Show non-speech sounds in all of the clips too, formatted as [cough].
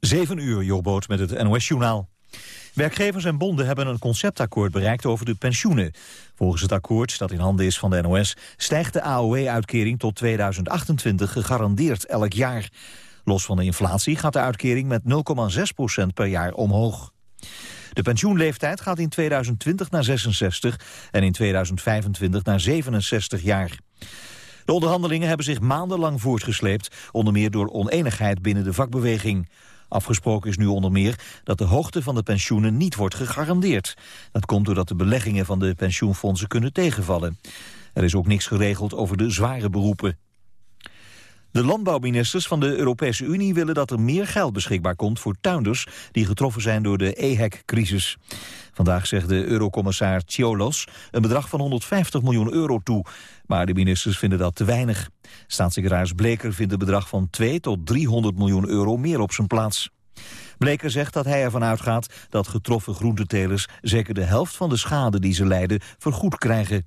7 uur, Jobboot met het NOS-journaal. Werkgevers en bonden hebben een conceptakkoord bereikt over de pensioenen. Volgens het akkoord, dat in handen is van de NOS... stijgt de AOW-uitkering tot 2028 gegarandeerd elk jaar. Los van de inflatie gaat de uitkering met 0,6% per jaar omhoog. De pensioenleeftijd gaat in 2020 naar 66 en in 2025 naar 67 jaar. De onderhandelingen hebben zich maandenlang voortgesleept, onder meer door oneenigheid binnen de vakbeweging. Afgesproken is nu onder meer dat de hoogte van de pensioenen niet wordt gegarandeerd. Dat komt doordat de beleggingen van de pensioenfondsen kunnen tegenvallen. Er is ook niks geregeld over de zware beroepen. De landbouwministers van de Europese Unie willen dat er meer geld beschikbaar komt voor tuinders die getroffen zijn door de EHEC-crisis. Vandaag zegt de eurocommissaar Ciolos een bedrag van 150 miljoen euro toe. Maar de ministers vinden dat te weinig. Staatssecretaris Bleker vindt een bedrag van 2 tot 300 miljoen euro meer op zijn plaats. Bleker zegt dat hij ervan uitgaat dat getroffen groentetelers zeker de helft van de schade die ze lijden vergoed krijgen.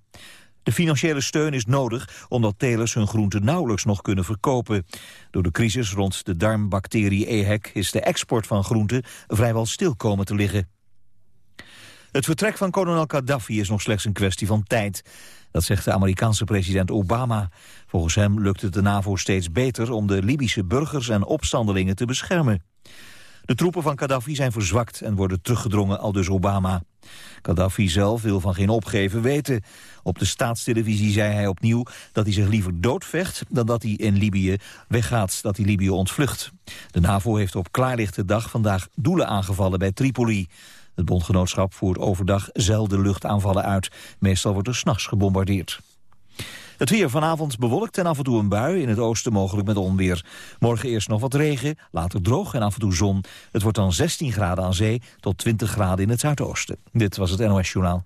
De financiële steun is nodig omdat telers hun groenten nauwelijks nog kunnen verkopen. Door de crisis rond de darmbacterie EHEC is de export van groenten vrijwel stil komen te liggen. Het vertrek van kolonel Gaddafi is nog slechts een kwestie van tijd. Dat zegt de Amerikaanse president Obama. Volgens hem lukt het de NAVO steeds beter om de Libische burgers en opstandelingen te beschermen. De troepen van Gaddafi zijn verzwakt en worden teruggedrongen, al dus Obama. Gaddafi zelf wil van geen opgeven weten. Op de staatstelevisie zei hij opnieuw dat hij zich liever doodvecht... dan dat hij in Libië weggaat, dat hij Libië ontvlucht. De NAVO heeft op klaarlichte dag vandaag doelen aangevallen bij Tripoli. Het bondgenootschap voert overdag zelden luchtaanvallen uit. Meestal wordt er s'nachts gebombardeerd. Het weer vanavond bewolkt en af en toe een bui, in het oosten mogelijk met onweer. Morgen eerst nog wat regen, later droog en af en toe zon. Het wordt dan 16 graden aan zee tot 20 graden in het zuidoosten. Dit was het NOS Journaal.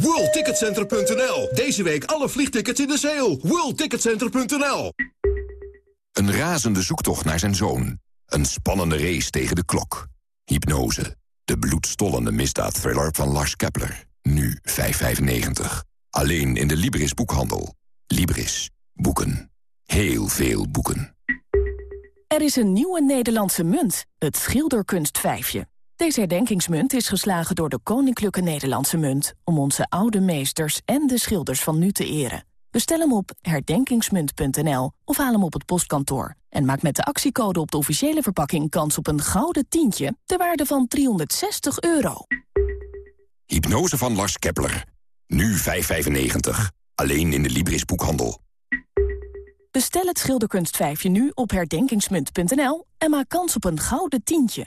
WorldTicketCenter.nl. Deze week alle vliegtickets in de sale. WorldTicketCenter.nl. Een razende zoektocht naar zijn zoon. Een spannende race tegen de klok. Hypnose. De bloedstollende misdaadthriller van Lars Kepler. Nu 5,95. Alleen in de Libris boekhandel. Libris. Boeken. Heel veel boeken. Er is een nieuwe Nederlandse munt. Het schilderkunstvijfje. Deze herdenkingsmunt is geslagen door de Koninklijke Nederlandse Munt... om onze oude meesters en de schilders van nu te eren. Bestel hem op herdenkingsmunt.nl of haal hem op het postkantoor. En maak met de actiecode op de officiële verpakking kans op een gouden tientje... ter waarde van 360 euro. Hypnose van Lars Kepler. Nu 5,95. Alleen in de Libris boekhandel. Bestel het schilderkunstvijfje nu op herdenkingsmunt.nl... en maak kans op een gouden tientje.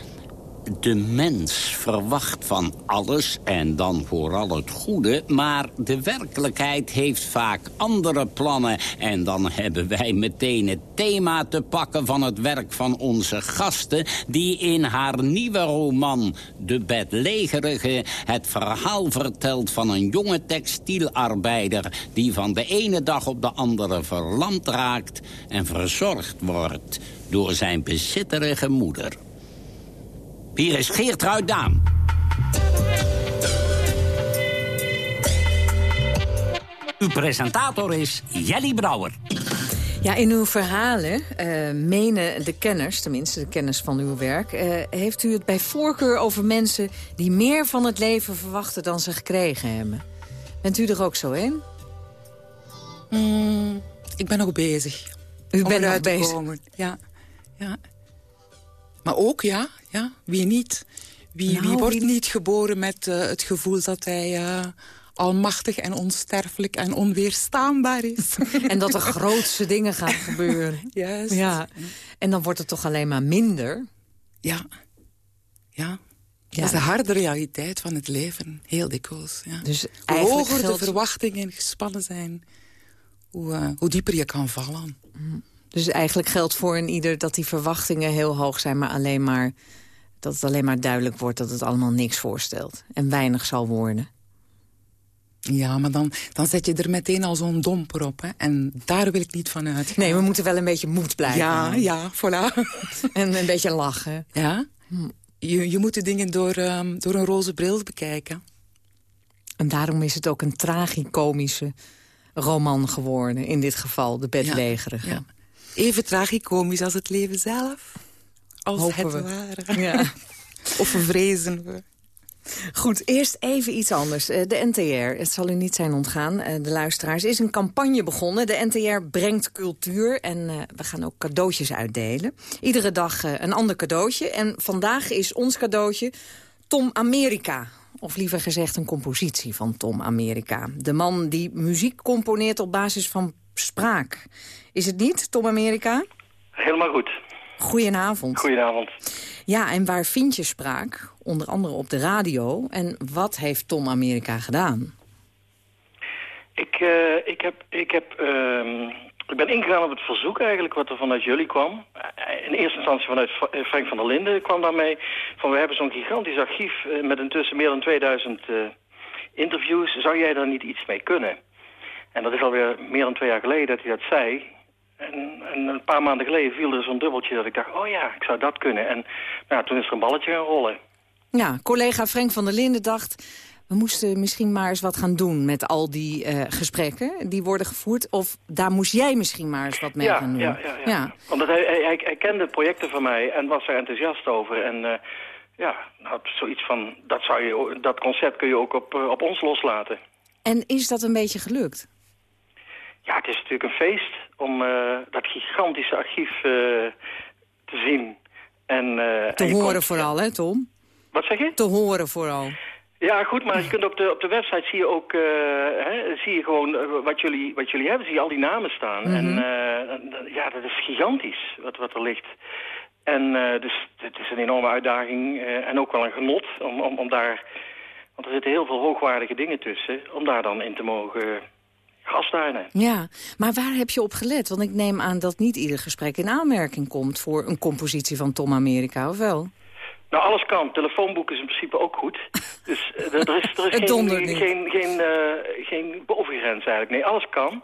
De mens verwacht van alles en dan vooral het goede... maar de werkelijkheid heeft vaak andere plannen. En dan hebben wij meteen het thema te pakken van het werk van onze gasten... die in haar nieuwe roman De Bedlegerige het verhaal vertelt van een jonge textielarbeider... die van de ene dag op de andere verlamd raakt en verzorgd wordt door zijn bezitterige moeder. Hier is Geertruid Daan. Uw presentator is Jelly Brouwer. Ja, in uw verhalen uh, menen de kenners, tenminste de kenners van uw werk... Uh, heeft u het bij voorkeur over mensen die meer van het leven verwachten dan ze gekregen hebben. Bent u er ook zo in? Mm, ik ben nog bezig. U bent nog bezig? Ja, ja. Maar ook, ja, ja wie niet? Wie, nou, wie wordt wie... niet geboren met uh, het gevoel dat hij uh, almachtig en onsterfelijk en onweerstaanbaar is? [laughs] en dat er grootste dingen gaan gebeuren. [laughs] Juist. Ja. En dan wordt het toch alleen maar minder? Ja. Ja. Ja. Dat is de harde realiteit van het leven, heel dikwijls. Ja. Dus hoe hoger geldt... de verwachtingen gespannen zijn, hoe, uh, hoe dieper je kan vallen. Mm. Dus eigenlijk geldt voor een ieder dat die verwachtingen heel hoog zijn... maar alleen maar dat het alleen maar duidelijk wordt dat het allemaal niks voorstelt. En weinig zal worden. Ja, maar dan, dan zet je er meteen al zo'n domper op. Hè? En daar wil ik niet van uit. Nee, we moeten wel een beetje moed blijven. Ja, ja, voilà. en een beetje lachen. Ja, je, je moet de dingen door, um, door een roze bril bekijken. En daarom is het ook een tragicomische roman geworden. In dit geval, De Bedlegerige. Ja, ja even tragicomisch als het leven zelf. Als Hopen het we. ware. Ja. [laughs] of vrezen we. Goed, eerst even iets anders. Eh, de NTR, het zal u niet zijn ontgaan, eh, de luisteraars, is een campagne begonnen. De NTR brengt cultuur en eh, we gaan ook cadeautjes uitdelen. Iedere dag een ander cadeautje. En vandaag is ons cadeautje Tom Amerika. Of liever gezegd een compositie van Tom Amerika. De man die muziek componeert op basis van spraak. Is het niet, Tom Amerika? Helemaal goed. Goedenavond. Goedenavond. Ja, en waar vind je spraak? Onder andere op de radio. En wat heeft Tom Amerika gedaan? Ik, uh, ik, heb, ik, heb, uh, ik ben ingegaan op het verzoek eigenlijk wat er vanuit jullie kwam. In eerste instantie vanuit Frank van der Linden kwam daarmee. Van we hebben zo'n gigantisch archief met intussen meer dan 2000 uh, interviews. Zou jij daar niet iets mee kunnen? En dat is alweer meer dan twee jaar geleden dat hij dat zei. En, en een paar maanden geleden viel er zo'n dubbeltje dat ik dacht, oh ja, ik zou dat kunnen. En nou, toen is er een balletje gaan rollen. Ja, collega Frank van der Linden dacht, we moesten misschien maar eens wat gaan doen met al die uh, gesprekken die worden gevoerd. Of daar moest jij misschien maar eens wat mee ja, gaan doen. Ja, ja, ja. ja. Want hij, hij, hij, kende projecten van mij en was er enthousiast over. En uh, ja, nou, zoiets van, dat, zou je, dat concept kun je ook op, uh, op ons loslaten. En is dat een beetje gelukt? Ja, het is natuurlijk een feest om uh, dat gigantische archief uh, te zien. En, uh, te en horen komt, vooral, hè Tom? Wat zeg je? Te horen vooral. Ja, goed, maar je kunt op de, op de website zie je ook, hè, zie je gewoon wat jullie, wat jullie hebben, zie je al die namen staan. Mm -hmm. En ja, dat is gigantisch wat, wat er ligt. En dus het is een enorme uitdaging en ook wel een genot om, om, om daar, want er zitten heel veel hoogwaardige dingen tussen, om daar dan in te mogen gastuinen. Ja, maar waar heb je op gelet? Want ik neem aan dat niet ieder gesprek in aanmerking komt... voor een compositie van Tom Amerika, of wel? Nou, alles kan. Telefoonboek is in principe ook goed. [laughs] Dus uh, er is, er is geen, geen, geen, uh, geen bovengrens eigenlijk. Nee, alles kan.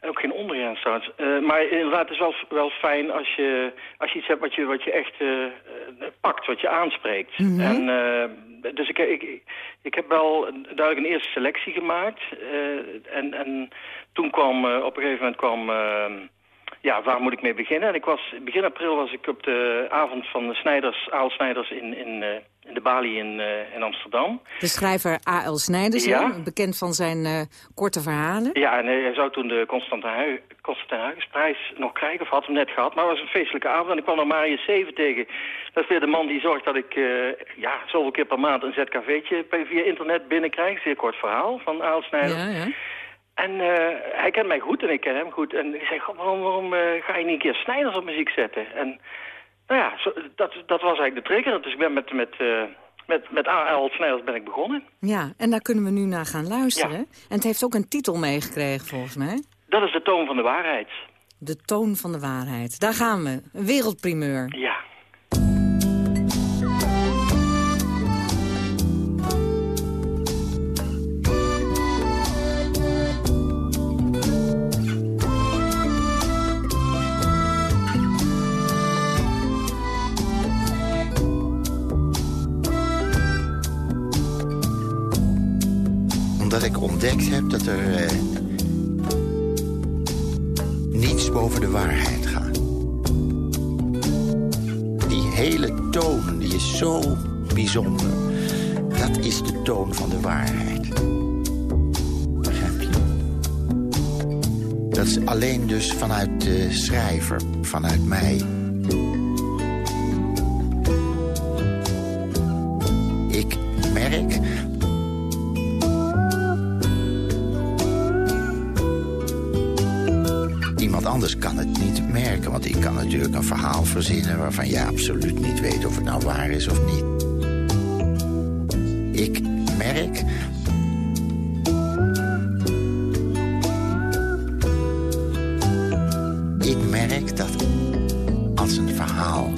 En ook geen ondergrens trouwens. Uh, maar inderdaad, het is wel, wel fijn als je, als je iets hebt wat je, wat je echt pakt, wat je aanspreekt. Mm -hmm. En dus ik, ik, ik heb wel duidelijk een eerste selectie gemaakt. Uh, en, en toen kwam uh, op een gegeven moment kwam... Ja, waar moet ik mee beginnen? En ik was, begin april was ik op de avond van de Snijders, Aal Snijders in, in, in de Bali in, in Amsterdam. De schrijver A.L. Snijders, ja. Bekend van zijn korte verhalen. Ja, en hij zou toen de Constantijn Huygensprijs nog krijgen, of had hem net gehad. Maar het was een feestelijke avond en ik kwam nog Marius Zeven tegen. Dat is weer de man die zorgt dat ik ja, zoveel keer per maand een ZKV'tje via internet binnenkrijg. Zeer kort verhaal van Aal Snijder. Ja, ja. En uh, hij kent mij goed en ik ken hem goed. En ik zei, waarom, waarom uh, ga je niet een keer Snijders op muziek zetten? En Nou ja, zo, dat, dat was eigenlijk de trigger. Dus ik ben met, met, uh, met, met A.L. Snijders ben ik begonnen. Ja, en daar kunnen we nu naar gaan luisteren. En het heeft ook een titel meegekregen volgens mij. Dat is de toon van de waarheid. De toon van de waarheid. Daar gaan we. Een wereldprimeur. Ja. Ontdekt heb dat er uh, niets boven de waarheid gaat. Die hele toon, die is zo bijzonder. Dat is de toon van de waarheid. Begrijp je? Dat is alleen dus vanuit de schrijver, vanuit mij... natuurlijk een verhaal verzinnen... waarvan je absoluut niet weet of het nou waar is of niet. Ik merk... Ik merk dat als een verhaal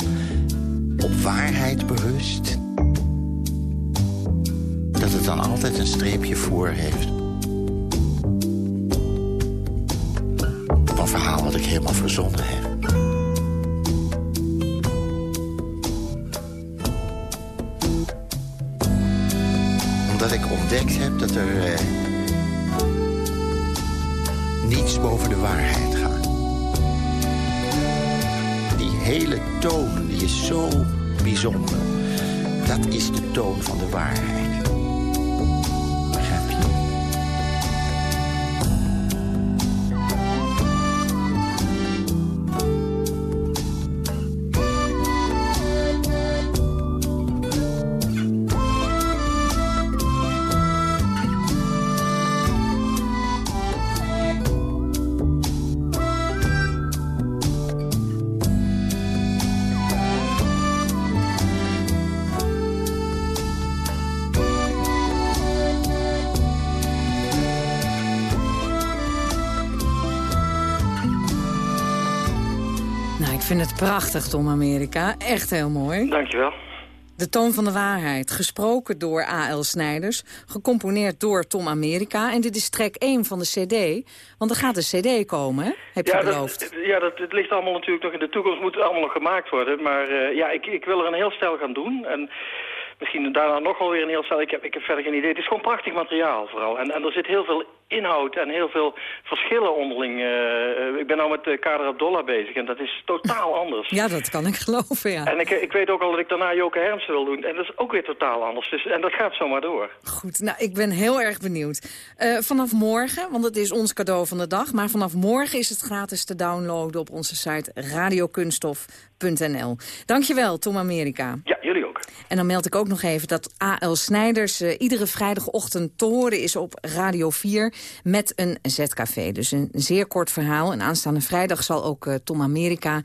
op waarheid berust... dat het dan altijd een streepje voor heeft een verhaal wat ik helemaal verzonnen heb. Ontdekt heb dat er uh, niets boven de waarheid gaat. Die hele toon, die is zo bijzonder. Dat is de toon van de waarheid. Prachtig, Tom Amerika. Echt heel mooi. Dankjewel. De Toon van de Waarheid, gesproken door A.L. Snijders... gecomponeerd door Tom Amerika. En dit is track 1 van de cd. Want er gaat een cd komen, hè? heb je ja, beloofd. Dat, ja, dat, het ligt allemaal natuurlijk nog in de toekomst. moet allemaal nog gemaakt worden. Maar uh, ja, ik, ik wil er een heel stijl gaan doen. En misschien daarna nog wel weer een heel stijl. Ik heb, ik heb verder geen idee. Het is gewoon prachtig materiaal vooral. En, en er zit heel veel inhoud en heel veel verschillen onderling. Uh, ik ben nou met uh, Kader Abdollah bezig en dat is totaal [laughs] anders. Ja, dat kan ik geloven, ja. En ik, ik weet ook al dat ik daarna Joke Hermsen wil doen. En dat is ook weer totaal anders. Dus, en dat gaat zomaar door. Goed, nou, ik ben heel erg benieuwd. Uh, vanaf morgen, want het is ons cadeau van de dag... maar vanaf morgen is het gratis te downloaden op onze site radiokunstof.nl. Dankjewel, Tom Amerika. Ja. En dan meld ik ook nog even dat A.L. Snijders iedere vrijdagochtend te horen is op Radio 4 met een ZKV. Dus een zeer kort verhaal. En aanstaande vrijdag zal ook uh, Tom Amerika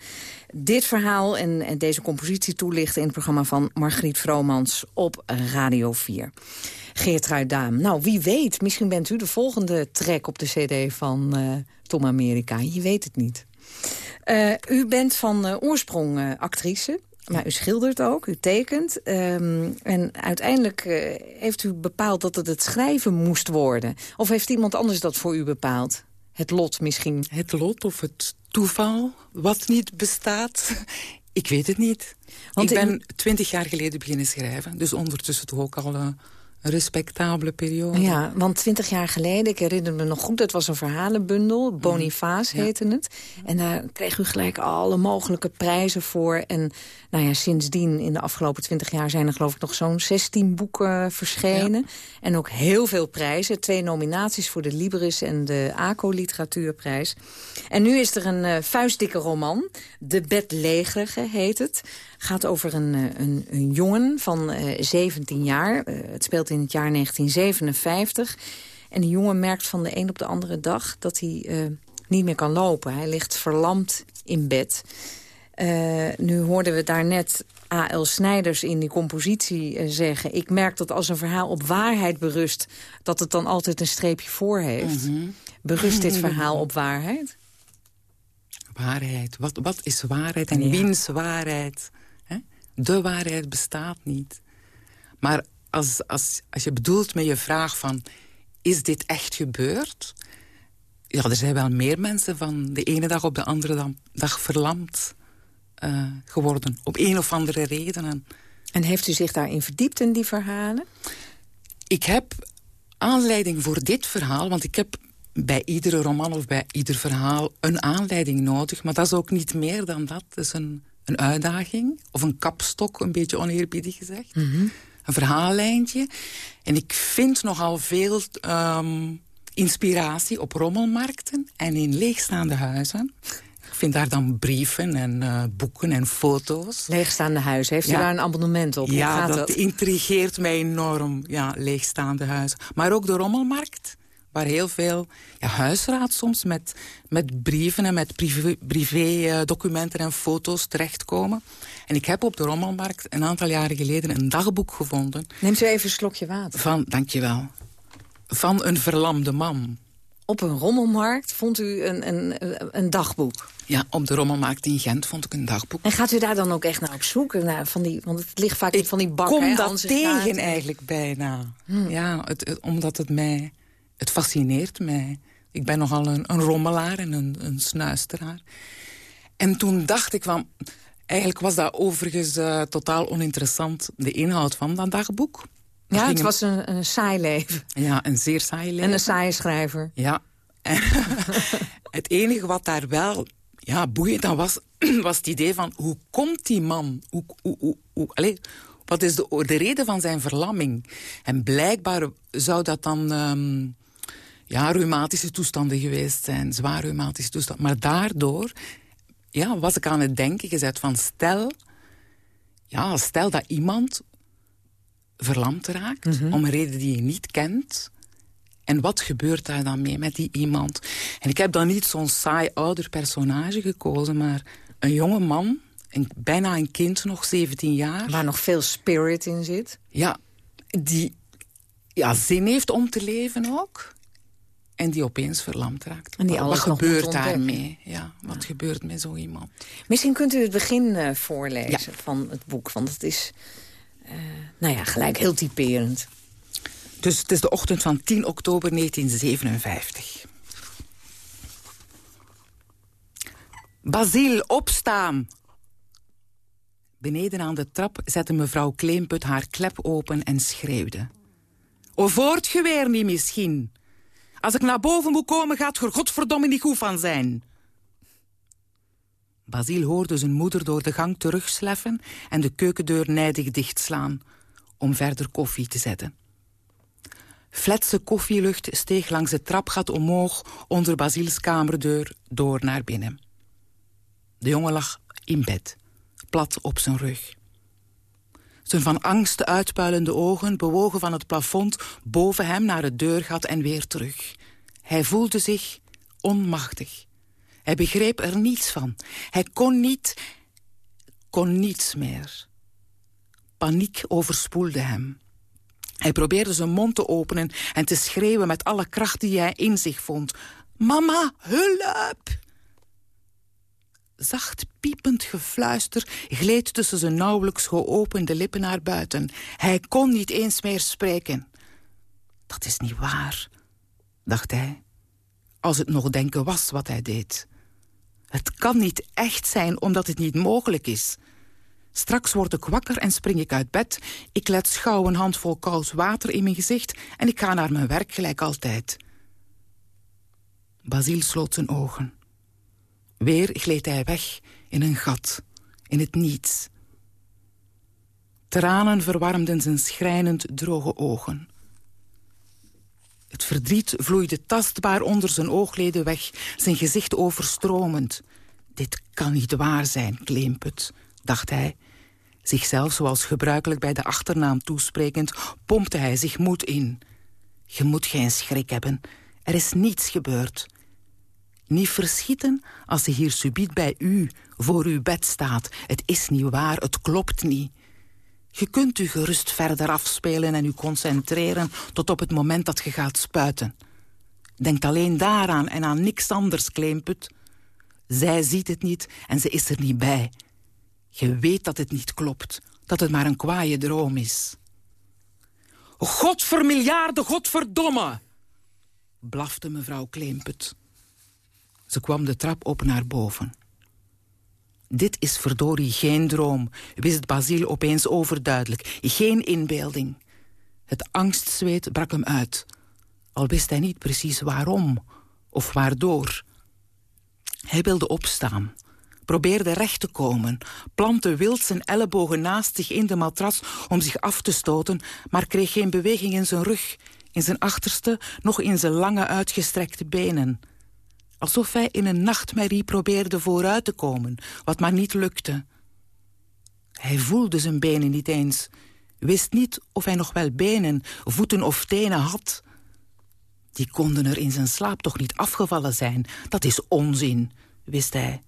dit verhaal en, deze compositie toelichten... in het programma van Margriet Vromans op Radio 4. Geertrui Daam. Nou, wie weet, misschien bent u de volgende track op de cd van uh, Tom Amerika. Je weet het niet. U bent van oorsprong actrice. Maar u schildert ook, u tekent. Um, en uiteindelijk uh, heeft u bepaald dat het het schrijven moest worden. Of heeft iemand anders dat voor u bepaald? Het lot misschien? Het lot of het toeval, wat niet bestaat. [laughs] Ik weet het niet. Want ik ben twintig jaar geleden beginnen schrijven. Dus ondertussen toch ook al... Uh, een respectabele periode. Ja, want twintig jaar geleden, ik herinner me nog goed... het was een verhalenbundel, Boniface mm. heette het. En daar kreeg u gelijk alle mogelijke prijzen voor. En nou ja, sindsdien, in de afgelopen twintig jaar... zijn er geloof ik nog zo'n 16 boeken verschenen. Ja. En ook heel veel prijzen. Twee nominaties voor de Libris en de ACO Literatuurprijs. En nu is er een uh, vuistdikke roman. De Bedlegerige heet het. Gaat over een, een, een jongen van uh, 17 jaar. Uh, het speelt in het jaar 1957. En die jongen merkt van de een op de andere dag dat hij uh, niet meer kan lopen. Hij ligt verlamd in bed. Uh, nu hoorden we daarnet A.L. Snijders in die compositie uh, zeggen... ik merk dat als een verhaal op waarheid berust... dat het dan altijd een streepje voor heeft. Mm -hmm. Berust dit verhaal [laughs] op waarheid? Waarheid. Wat, wat is waarheid en ja. wiens waarheid? De waarheid bestaat niet. Maar als, als, als je bedoelt met je vraag van... is dit echt gebeurd? Ja, er zijn wel meer mensen van de ene dag op de andere dag verlamd uh, geworden. Op een of andere redenen. En heeft u zich daarin verdiept in die verhalen? Ik heb aanleiding voor dit verhaal, want ik heb bij iedere roman of bij ieder verhaal een aanleiding nodig. Maar dat is ook niet meer dan dat. Het is een, een uitdaging of een kapstok, een beetje oneerbiedig gezegd. Mm -hmm. Een verhaallijntje. En ik vind nogal veel um, inspiratie op rommelmarkten en in leegstaande huizen. Ik vind daar dan brieven en uh, boeken en foto's. Leegstaande huizen. Heeft u daar een abonnement op? Ja, gaat dat, dat intrigeert mij enorm. Ja, leegstaande huizen. Maar ook de rommelmarkt. Waar heel veel ja, huisraad soms met, met brieven en met privé-documenten en foto's terechtkomen. En ik heb op de rommelmarkt een aantal jaren geleden een dagboek gevonden. Neemt u even een slokje water. Van, dankjewel. Van een verlamde man. Op een rommelmarkt vond u een, een, een dagboek? Ja, op de rommelmarkt in Gent vond ik een dagboek. En gaat u daar dan ook echt naar op zoek? Naar van die, want het ligt vaak in van die bakken. Ik kom hè, dat tegen eigenlijk bijna. Hmm. Ja, het, het, omdat het mij... Het fascineert mij. Ik ben nogal een, een rommelaar en een, een snuisteraar. En toen dacht ik van... Eigenlijk was dat overigens uh, totaal oninteressant, de inhoud van dat dagboek. Ja, het was een, een saai leven. Ja, een zeer saai leven. En een saaie schrijver. Ja. [laughs] het enige wat daar wel ja, boeiend aan was, [clears throat] was het idee van... hoe komt die man? Hoe, hoe, hoe, hoe allez, wat is de, de reden van zijn verlamming? En blijkbaar zou dat dan... Um, ja, reumatische toestanden geweest zijn. Zwaar reumatische toestanden. Maar daardoor ja, was ik aan het denken gezet van... stel, ja, stel dat iemand verlamd raakt... Mm -hmm. om een reden die je niet kent... En wat gebeurt daar dan mee met die iemand? En ik heb dan niet zo'n saai ouder personage gekozen... maar een jonge man, een, bijna een kind nog, 17 jaar. Waar nog veel spirit in zit. Ja, die ja, zin heeft om te leven ook. En die opeens verlamd raakt. En die alles wat gebeurt daarmee? Ja, wat ja. gebeurt met zo iemand? Misschien kunt u het begin uh, voorlezen ja. van het boek. Want het is, uh, nou ja, gelijk heel typerend. Dus het is de ochtend van 10 oktober 1957. Basil, opstaan! Beneden aan de trap zette mevrouw Kleemput haar klep open en schreeuwde. O, voortgeweer niet misschien. Als ik naar boven moet komen, gaat er godverdomme niet goed van zijn. Basil hoorde zijn moeder door de gang terugsleffen... en de keukendeur nijdig dichtslaan om verder koffie te zetten. Fletse koffielucht steeg langs het trapgat omhoog... onder Basils kamerdeur door naar binnen. De jongen lag in bed, plat op zijn rug. Zijn van angst uitpuilende ogen bewogen van het plafond... boven hem naar het deurgat en weer terug. Hij voelde zich onmachtig. Hij begreep er niets van. Hij kon niet... kon niets meer. Paniek overspoelde hem. Hij probeerde zijn mond te openen en te schreeuwen met alle kracht die hij in zich vond. Mama, hulp! Zacht piepend gefluister gleed tussen zijn nauwelijks geopende lippen naar buiten. Hij kon niet eens meer spreken. Dat is niet waar, dacht hij. Als het nog denken was wat hij deed. Het kan niet echt zijn omdat het niet mogelijk is. Straks word ik wakker en spring ik uit bed. Ik let schouw een handvol koud water in mijn gezicht... en ik ga naar mijn werk gelijk altijd. Basil sloot zijn ogen. Weer gleed hij weg in een gat, in het niets. Tranen verwarmden zijn schrijnend droge ogen. Het verdriet vloeide tastbaar onder zijn oogleden weg, zijn gezicht overstromend. Dit kan niet waar zijn, Kleemput, dacht hij. Zichzelf zoals gebruikelijk bij de achternaam toesprekend, pompte hij zich moed in. Je moet geen schrik hebben. Er is niets gebeurd. Niet verschieten als ze hier subiet bij u, voor uw bed staat. Het is niet waar, het klopt niet. Je kunt u gerust verder afspelen en u concentreren... tot op het moment dat je gaat spuiten. Denkt alleen daaraan en aan niks anders, Kleemput. Zij ziet het niet en ze is er niet bij. Je weet dat het niet klopt, dat het maar een kwaaie droom is. God voor miljarden, godverdomme! blafte mevrouw Kleemput. Ze kwam de trap op naar boven. Dit is verdorie geen droom, wist Basile opeens overduidelijk. Geen inbeelding. Het angstzweet brak hem uit. Al wist hij niet precies waarom of waardoor. Hij wilde opstaan, probeerde recht te komen... plantte wild zijn ellebogen naast zich in de matras om zich af te stoten... maar kreeg geen beweging in zijn rug, in zijn achterste... nog in zijn lange uitgestrekte benen. Alsof hij in een nachtmerrie probeerde vooruit te komen, wat maar niet lukte. Hij voelde zijn benen niet eens, wist niet of hij nog wel benen, voeten of tenen had... Die konden er in zijn slaap toch niet afgevallen zijn. Dat is onzin, wist hij.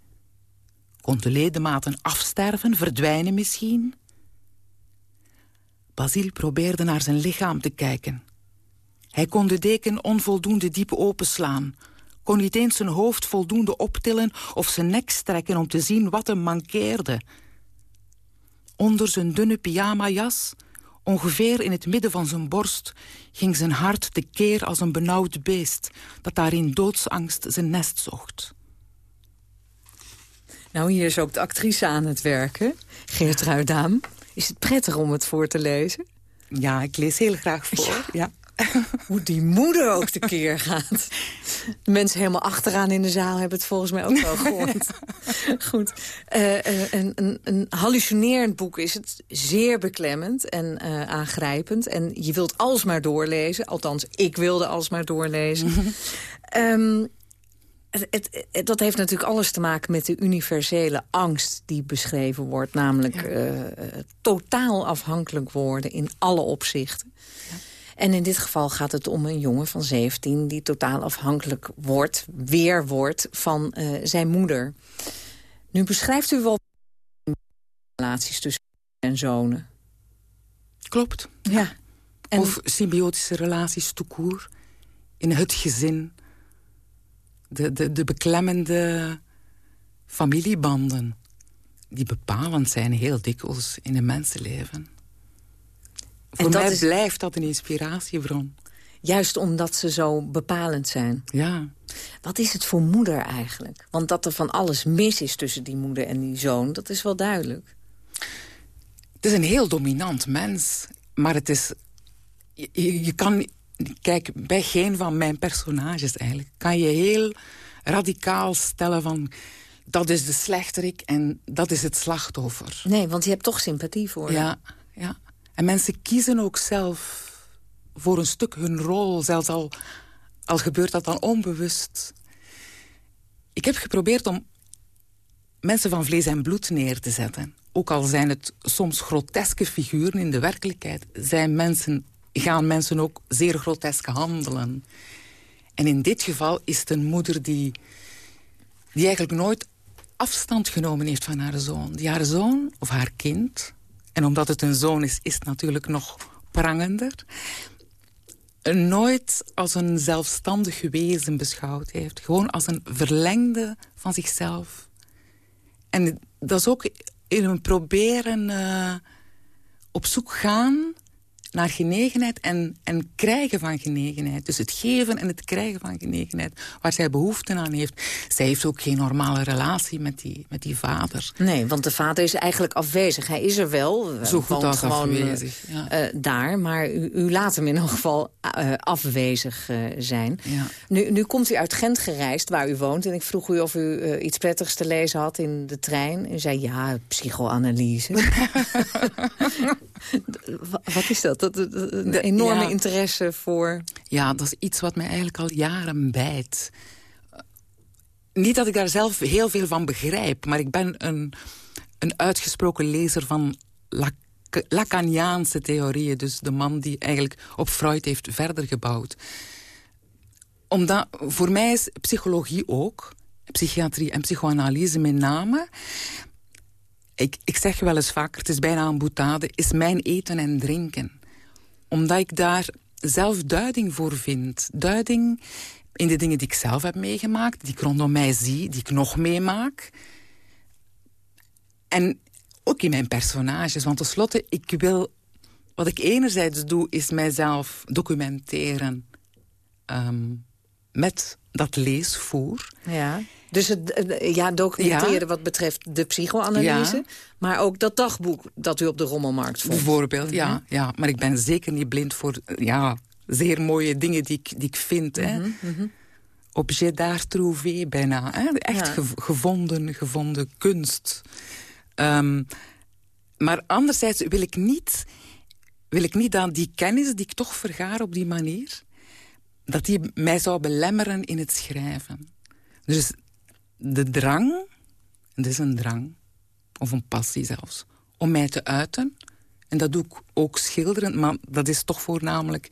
Kon de ledematen afsterven, verdwijnen misschien? Basil probeerde naar zijn lichaam te kijken. Hij kon de deken onvoldoende diep openslaan. Kon niet eens zijn hoofd voldoende optillen of zijn nek strekken om te zien wat hem mankeerde. Onder zijn dunne pyjamajas Ongeveer in het midden van zijn borst ging zijn hart tekeer als een benauwd beest... dat daar in doodsangst zijn nest zocht. Nou, hier is ook de actrice aan het werken, Geert Ruidaam. Is het prettig om het voor te lezen? Ja, ik lees heel graag voor, ja. [laughs] Hoe die moeder ook tekeer gaat. De mensen helemaal achteraan in de zaal hebben het volgens mij ook wel [laughs] gehoord. Goed. Uh, een, een, een, hallucinerend boek is het. Zeer beklemmend en uh, aangrijpend. En je wilt alsmaar doorlezen. Althans, ik wilde alsmaar doorlezen. um, [laughs] het, het, het, dat heeft natuurlijk alles te maken met de universele angst die beschreven wordt. Namelijk ja. uh, totaal afhankelijk worden in alle opzichten. Ja. En in dit geval gaat het om een jongen van 17... die totaal afhankelijk wordt, weer wordt, van uh, zijn moeder. Nu beschrijft u wel relaties tussen en zonen. Klopt. Ja. En... Of symbiotische relaties toekoer. In het gezin. De, de, de beklemmende familiebanden. Die bepalend zijn heel dikwijls in een mensenleven. Voor en mij is... blijft dat een inspiratiebron. Juist omdat ze zo bepalend zijn. Ja. Wat is het voor moeder eigenlijk? Want dat er van alles mis is tussen die moeder en die zoon, dat is wel duidelijk. Het is een heel dominant mens. Maar het is... Je, je kan... Kijk, bij geen van mijn personages eigenlijk... kan je heel radicaal stellen van... dat is de slechterik en dat is het slachtoffer. Nee, want je hebt toch sympathie voor Ja, ja. En mensen kiezen ook zelf voor een stuk hun rol, zelfs al, al gebeurt dat dan onbewust. Ik heb geprobeerd om mensen van vlees en bloed neer te zetten. Ook al zijn het soms groteske figuren in de werkelijkheid... Zijn mensen, gaan mensen ook zeer grotesk handelen. En in dit geval is het een moeder die, die eigenlijk nooit afstand genomen heeft van haar zoon. Die haar zoon of haar kind en omdat het een zoon is, is het natuurlijk nog prangender... nooit als een zelfstandig wezen beschouwd heeft. Gewoon als een verlengde van zichzelf. En dat is ook in een proberen uh, op zoek gaan naar genegenheid en, en krijgen van genegenheid. Dus het geven en het krijgen van genegenheid, waar zij behoefte aan heeft. Zij heeft ook geen normale relatie met die, met die vader. Nee, want de vader is eigenlijk afwezig. Hij is er wel, eh, Zo goed als gewoon afwezig, ja. uh, daar, maar u, u, laat hem in elk geval uh, afwezig zijn. Ja. Nu, nu komt u uit Gent gereisd, waar u woont. En ik vroeg u of u iets prettigs te lezen had in de trein. U zei ja, psychoanalyse. [laughs] [laughs] Wat is dat? Dat, een enorme interesse voor... Ja, dat is iets wat mij eigenlijk al jaren bijt. Niet dat ik daar zelf heel veel van begrijp... maar ik ben een, een uitgesproken lezer van Lacaniaanse theorieën. Dus de man die eigenlijk op Freud heeft verder gebouwd. Omdat voor mij is psychologie ook, psychiatrie en psychoanalyse met name... Ik, ik zeg wel eens vaker, het is bijna een boetade, is mijn eten en drinken. Omdat ik daar zelf duiding voor vind. Duiding in de dingen die ik zelf heb meegemaakt, die ik rondom mij zie, die ik nog meemaak. En ook in mijn personages, want tenslotte, ik wil... Wat ik enerzijds doe, is mijzelf documenteren ehm, met dat leesvoer. Ja. Dus het ja, documenteren wat betreft de psychoanalyse. Maar ook dat dagboek dat u op de rommelmarkt vond. Bijvoorbeeld, ja, mhm. ja. Maar ik ben zeker niet blind voor ja, zeer mooie dingen die ik, die ik vind. Mm -hmm, hè. Objet d'art trouvé bijna. Hè? Echt gevonden, gevonden kunst. Um, maar anderzijds wil ik niet, wil ik niet dat die kennis die ik toch vergaar op die manier... dat die mij zou belemmeren in het schrijven. Dus de drang, dit is een drang, of een passie zelfs, om mij te uiten. En dat doe ik ook schilderend, maar dat is toch voornamelijk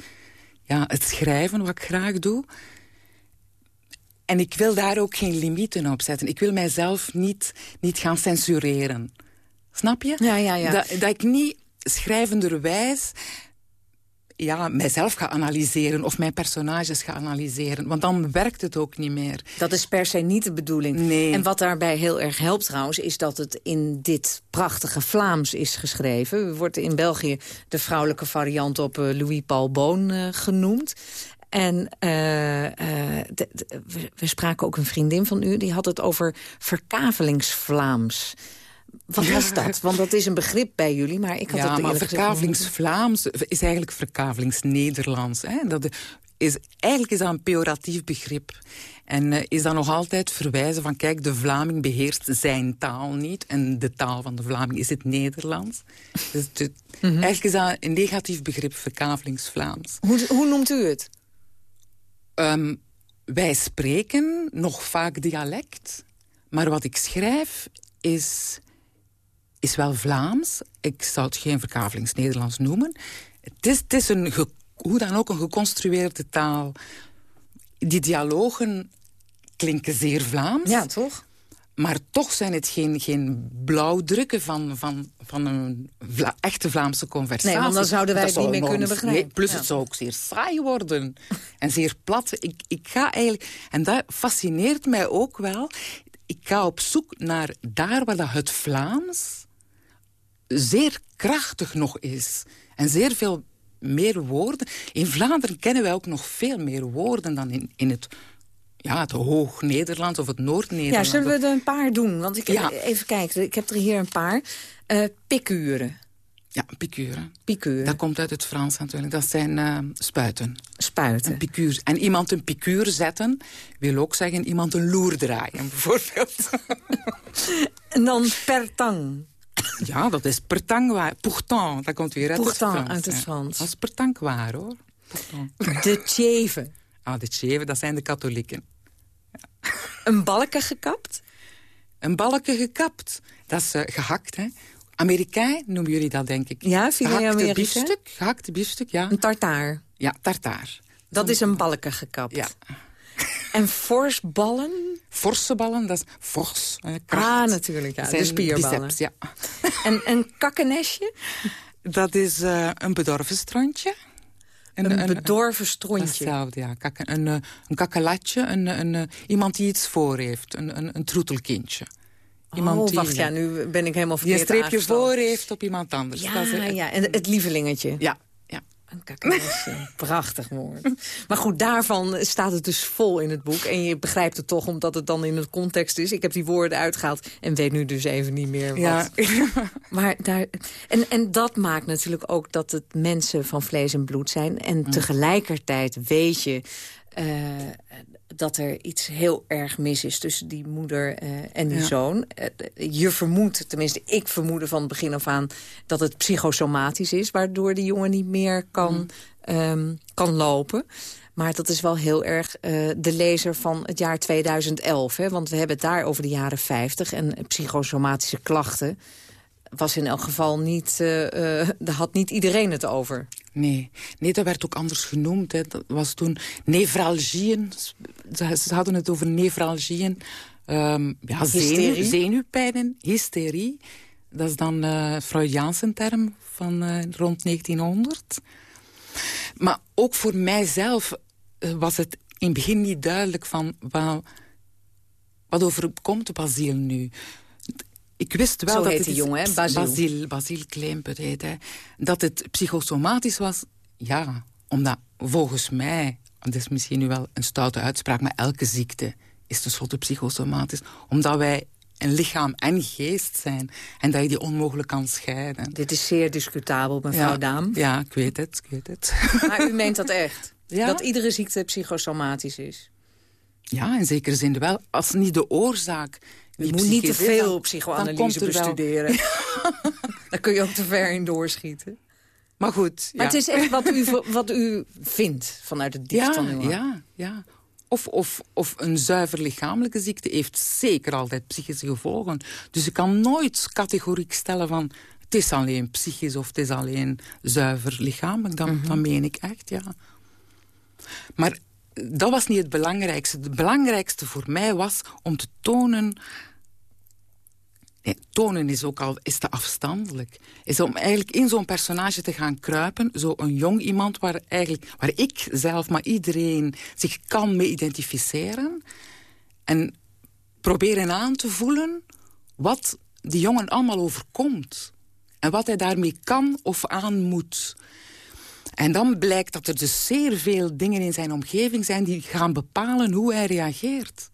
ja, het schrijven wat ik graag doe. En ik wil daar ook geen limieten op zetten. Ik wil mijzelf niet, niet gaan censureren. Snap je? Ja, ja, ja. Dat, dat ik niet schrijvenderwijs ja, mijzelf ga analyseren of mijn personages ga analyseren. Want dan werkt het ook niet meer. Dat is per se niet de bedoeling. Nee. En wat daarbij heel erg helpt trouwens... is dat het in dit prachtige Vlaams is geschreven. Er wordt in België de vrouwelijke variant op uh, Louis Paul Boon uh, genoemd. En uh, de, de, we, we, spraken ook een vriendin van u... die had het over verkavelingsvlaams. Wat was dat? Want dat is een begrip bij jullie, maar ik had ja, het maar verkavelingsvlaams is eigenlijk verkavelingsnederlands. Dat is, eigenlijk is dat een pejoratief begrip. En uh, is dat nog altijd verwijzen van... kijk, de Vlaming beheerst zijn taal niet... en de taal van de Vlaming is het Nederlands. Dus de, mm -hmm. Eigenlijk is dat een negatief begrip, verkavelingsvlaams. Hoe, hoe noemt u het? Um, wij spreken nog vaak dialect... maar wat ik schrijf is is wel Vlaams. Ik zou het geen verkavelingsnederlands noemen. Het is, het is een, hoe dan ook een geconstrueerde taal. Die dialogen klinken zeer Vlaams. Ja, toch? Maar toch zijn het geen, geen blauwdrukken van, van, van een Vla echte Vlaamse conversatie. Nee, want dan zouden wij het niet meer kunnen begrijpen. Nee, plus het zou ook zeer saai worden. en zeer plat. Ik, ik ga eigenlijk... En dat fascineert mij ook wel. Ik ga op zoek naar daar waar dat het Vlaams zeer krachtig nog is. En zeer veel meer woorden. In Vlaanderen kennen wij ook nog veel meer woorden dan in, in het ja, het Hoog-Nederlands of het Noord-Nederlands. Ja, zullen we er een paar doen? Want ik ja. even kijken, ik heb er hier een paar. Uh, pikuren. Ja, pikuren. Pikuren. Dat komt uit het Frans natuurlijk. Dat zijn uh, spuiten. Spuiten. Een. En iemand een pikuur zetten wil ook zeggen iemand een loer draaien, [laughs] bijvoorbeeld. en dan per tang. Ja, dat is pertangwaar. Pourtant, dat komt weer uit Pourtant, het Frans. uit het Frans. Dat is pertangwaar, hoor. Pourtant. De tjeven. Ah, de tjeven, dat zijn de katholieken. Ja. Een balken gekapt? Een balken gekapt. Dat is uh, gehakt, hè. Amerikaan noemen jullie dat, denk ik. Ja, Gehakte biefstuk, gehakte biefstuk, ja. Een tartaar. Ja, tartaar. Dat is een balken gekapt. Ja. En forsballen? Forse ballen, dat is fors. Ah, natuurlijk, ja. De spierballen. Biceps, ja. [laughs] En een kakkenestje? Dat is uh, een bedorven strontje. Een, een bedorven strontje? Hetzelfde, ja. Kak, een, een, een kakkelatje, een, een, iemand die iets voor heeft. Een, een, een troetelkindje. Iemand oh, wacht, die, ja, nu ben ik helemaal verkeerd Die een streepje voor heeft op iemand anders. Ja, dat is, ja. en het lievelingetje. Ja, een. [laughs] Prachtig woord. Maar goed, daarvan staat het dus vol in het boek. En je begrijpt het toch, omdat het dan in het context is. Ik heb die woorden uitgehaald en weet nu dus even niet meer wat. Ja. [laughs] Maar daar, en, en dat maakt natuurlijk ook dat het mensen van vlees en bloed zijn. En mm. tegelijkertijd weet je... Uh, dat er iets heel erg mis is tussen die moeder uh, en die ja. zoon. Uh, je vermoedt, tenminste ik vermoedde van het begin af aan... dat het psychosomatisch is, waardoor die jongen niet meer kan, mm. um, kan lopen. Maar dat is wel heel erg uh, de lezer van het jaar 2011. Hè? Want we hebben het daar over de jaren 50 en psychosomatische klachten. Was in elk geval niet... Uh, uh, daar had niet iedereen het over. Nee, nee dat werd ook anders genoemd. Hè. Dat was toen nefralgieën. Ze hadden het over nefralgieën. Um, ja, zenuw, zenuwpijnen, hysterie. Dat is dan uh, Freudiaanse term van uh, rond 1900. Maar ook voor mijzelf was het in het begin niet duidelijk van... Wat, wat overkomt Basiel nu? Ik wist wel Zo dat heet het die jongen, hè? Basil. Basil, Basil Kleinput heet hij. Dat het psychosomatisch was, ja. Omdat volgens mij, dat is misschien nu wel een stoute uitspraak... maar elke ziekte is tenslotte psychosomatisch. Omdat wij een lichaam en geest zijn. En dat je die onmogelijk kan scheiden. Dit is zeer discutabel, mevrouw ja, Daam. Ja, ik weet het, ik weet het. Maar u meent dat echt? [laughs] Ja? Dat iedere ziekte psychosomatisch is? Ja, in zekere zin wel. Als niet de oorzaak... Je moet niet te veel psychoanalyse bestuderen. [laughs] Daar kun je ook te ver in doorschieten. Maar goed. Maar ja. het is echt wat u, wat u vindt vanuit het ja, van uw. Ja, ja. Of, of, of een zuiver lichamelijke ziekte heeft zeker altijd psychische gevolgen. Dus je kan nooit categoriek stellen van... het is alleen psychisch of het is alleen zuiver lichamelijk. Dat, Mhm. dat meen ik echt, ja. Maar dat was niet het belangrijkste. Het belangrijkste voor mij was om te tonen... Tonen is ook al is te afstandelijk. Is om eigenlijk in zo'n personage te gaan kruipen. Zo'n jong iemand waar, eigenlijk, waar ik zelf, maar iedereen zich kan mee identificeren. En proberen aan te voelen wat die jongen allemaal overkomt. En wat hij daarmee kan of aan moet. En dan blijkt dat er dus zeer veel dingen in zijn omgeving zijn... die gaan bepalen hoe hij reageert.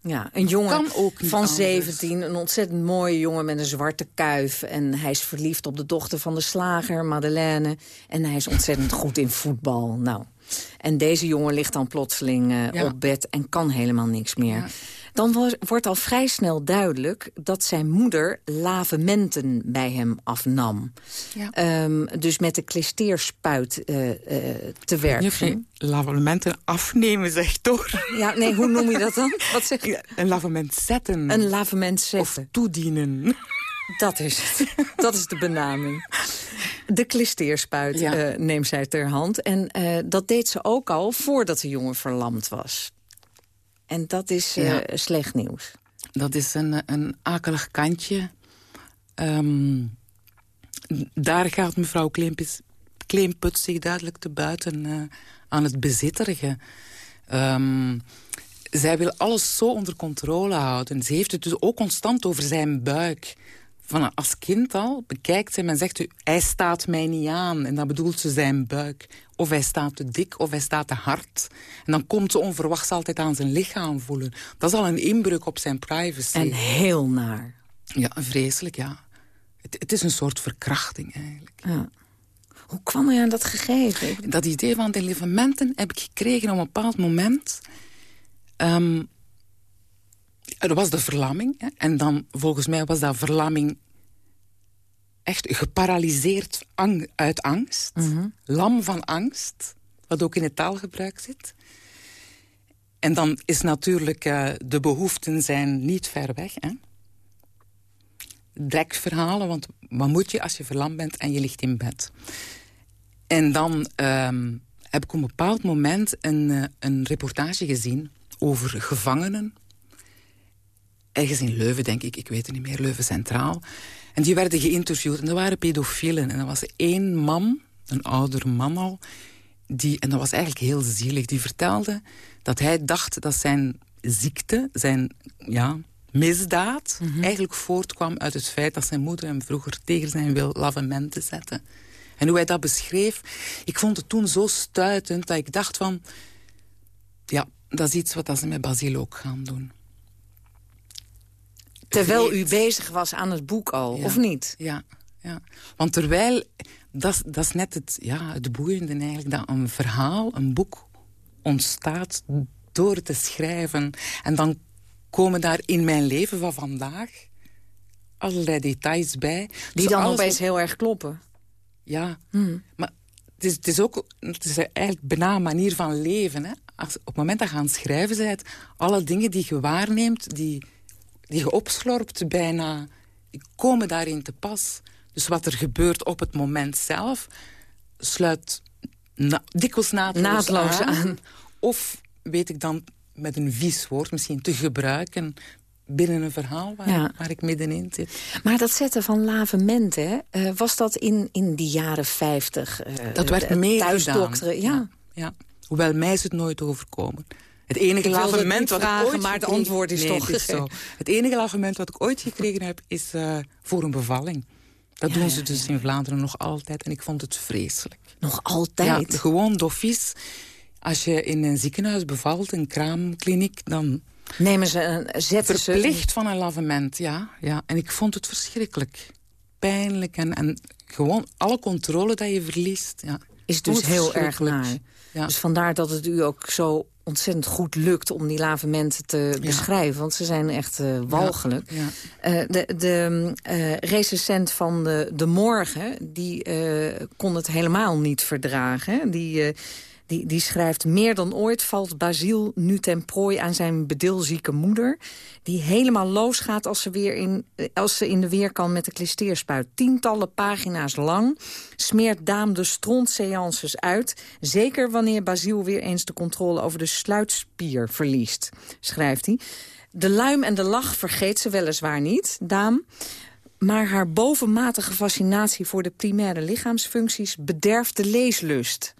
Ja, een jongen van anders. 17, een ontzettend mooie jongen met een zwarte kuif. En hij is verliefd op de dochter van de slager, Madeleine. En hij is ontzettend goed in voetbal. Nou, en deze jongen ligt dan plotseling uh, Ja. op bed en kan helemaal niks meer. Ja. Dan wo- wordt al vrij snel duidelijk dat zijn moeder lavementen bij hem afnam. Ja. Ehm, dus met de klisteerspuit eh, eh, te werk Of je ging. lavementen afnemen, zegt toch? Ja, nee, hoe noem je dat dan? Wat zeg je? Een lavement zetten. Een lavement zetten. Of toedienen. Dat is het. Dat is de benaming. De klisteerspuit Ja. eh, neemt zij ter hand. En eh, dat deed ze ook al voordat de jongen verlamd was. En dat is eh, Ja. slecht nieuws. Dat is een, een akelig kantje. Ehm, daar gaat mevrouw Kleempus, Kleemput zich duidelijk te buiten eh, aan het bezitterige. Ehm, zij wil alles zo onder controle houden. Ze heeft het dus ook constant over zijn buik. Van als kind al bekijkt ze hem en zegt... u, hij staat mij niet aan. En dan bedoelt ze zijn buik. Of hij staat te dik, of hij staat te hard. En dan komt ze onverwachts altijd aan zijn lichaam voelen. Dat is al een inbreuk op zijn privacy. En heel naar. Ja, vreselijk, ja. Het, het is een soort verkrachting eigenlijk. Ja. Hoe kwam hij aan dat gegeven? Dat idee van de levenmenten heb ik gekregen op een bepaald moment. Ehm, er was de verlamming. Hè, en dan, volgens mij was dat verlamming echt geparalyseerd ang- uit angst. Lam van angst, wat ook in het taalgebruik zit. En dan is natuurlijk eh, de behoeften zijn niet ver weg. Hè? Want wat moet je als je verlamd bent en je ligt in bed? En dan ehm, heb ik op een bepaald moment een, eh, een reportage gezien over gevangenen. Ergens in Leuven, denk ik, ik weet het niet meer, Leuven Centraal. En die werden geïnterviewd en dat waren pedofielen. En er was één man, een oudere man al, die, en dat was eigenlijk heel zielig, die vertelde dat hij dacht dat zijn ziekte, zijn ja, misdaad, eigenlijk voortkwam uit het feit dat zijn moeder hem vroeger tegen zijn wil lavementen zette. En hoe hij dat beschreef, ik vond het toen zo stuitend dat ik dacht van... Ja, dat is iets wat ze met Basil ook gaan doen. Terwijl u bezig was aan het boek al, Ja. of niet? Ja, ja. Want terwijl, dat, is- dat is net het, ja, het boeiende eigenlijk... dat een verhaal, een boek ontstaat door te schrijven. En dan komen daar in mijn leven van vandaag allerlei details bij. Die dan opeens wat- heel erg kloppen. Ja, Hmm. maar het is, het is ook het is eigenlijk bijna een manier van leven. Hè? Als, op het moment dat je aan het schrijven bent, alle dingen die je waarneemt, die, die je opslorpt bijna komen daarin te pas. Dus wat er gebeurt op het moment zelf... sluit na, dikwijls naadloos, Naadloos aan. Of weet ik dan met een vies woord misschien te gebruiken binnen een verhaal waar, Ja. waar ik middenin zit. Maar dat zetten van lavementen, hè, eh, was dat in, in die jaren 50? eh, Dat werd de meer thuisdokteren, gedaan. ja. ja. Hoewel mij is het nooit overkomen. Het enige Ik lavement wat vragen, ik ooit maar het gekregen- antwoord is Nee, toch het is [laughs] zo. Het enige lavement wat ik ooit gekregen heb is eh, voor een bevalling. Dat Ja, doen ze dus in Vlaanderen nog altijd en ik vond het vreselijk. Nog altijd? Ja, gewoon doffies. Als je in een ziekenhuis bevalt, een kraamkliniek, dan... Nemen ze een, zetten ze... Verplicht van een lavement, ja, ja. En ik vond het verschrikkelijk. Pijnlijk en, en gewoon alle controle dat je verliest. Ja. is dus heel erg naar. Ja. Dus vandaar dat het u ook zo ontzettend goed lukt om die lavementen te beschrijven. Want ze zijn echt eh, walgelijk. Ja. Eh, de de eh, recensent van de, de Morgen, die kon het helemaal niet verdragen. hè. Die, die, die schrijft... Meer dan ooit valt Basile nu ten prooi aan zijn bedilzieke moeder... die helemaal losgaat als ze, weer in, eh, als ze in de weer kan met de klisteerspuit. Tientallen pagina's lang smeert Daam de strontseances uit... zeker wanneer Basile weer eens de controle over de sluitspier verliest, schrijft hij. De luim en de lach vergeet ze weliswaar niet, Daam... maar haar bovenmatige fascinatie voor de primaire lichaamsfuncties... bederft de leeslust.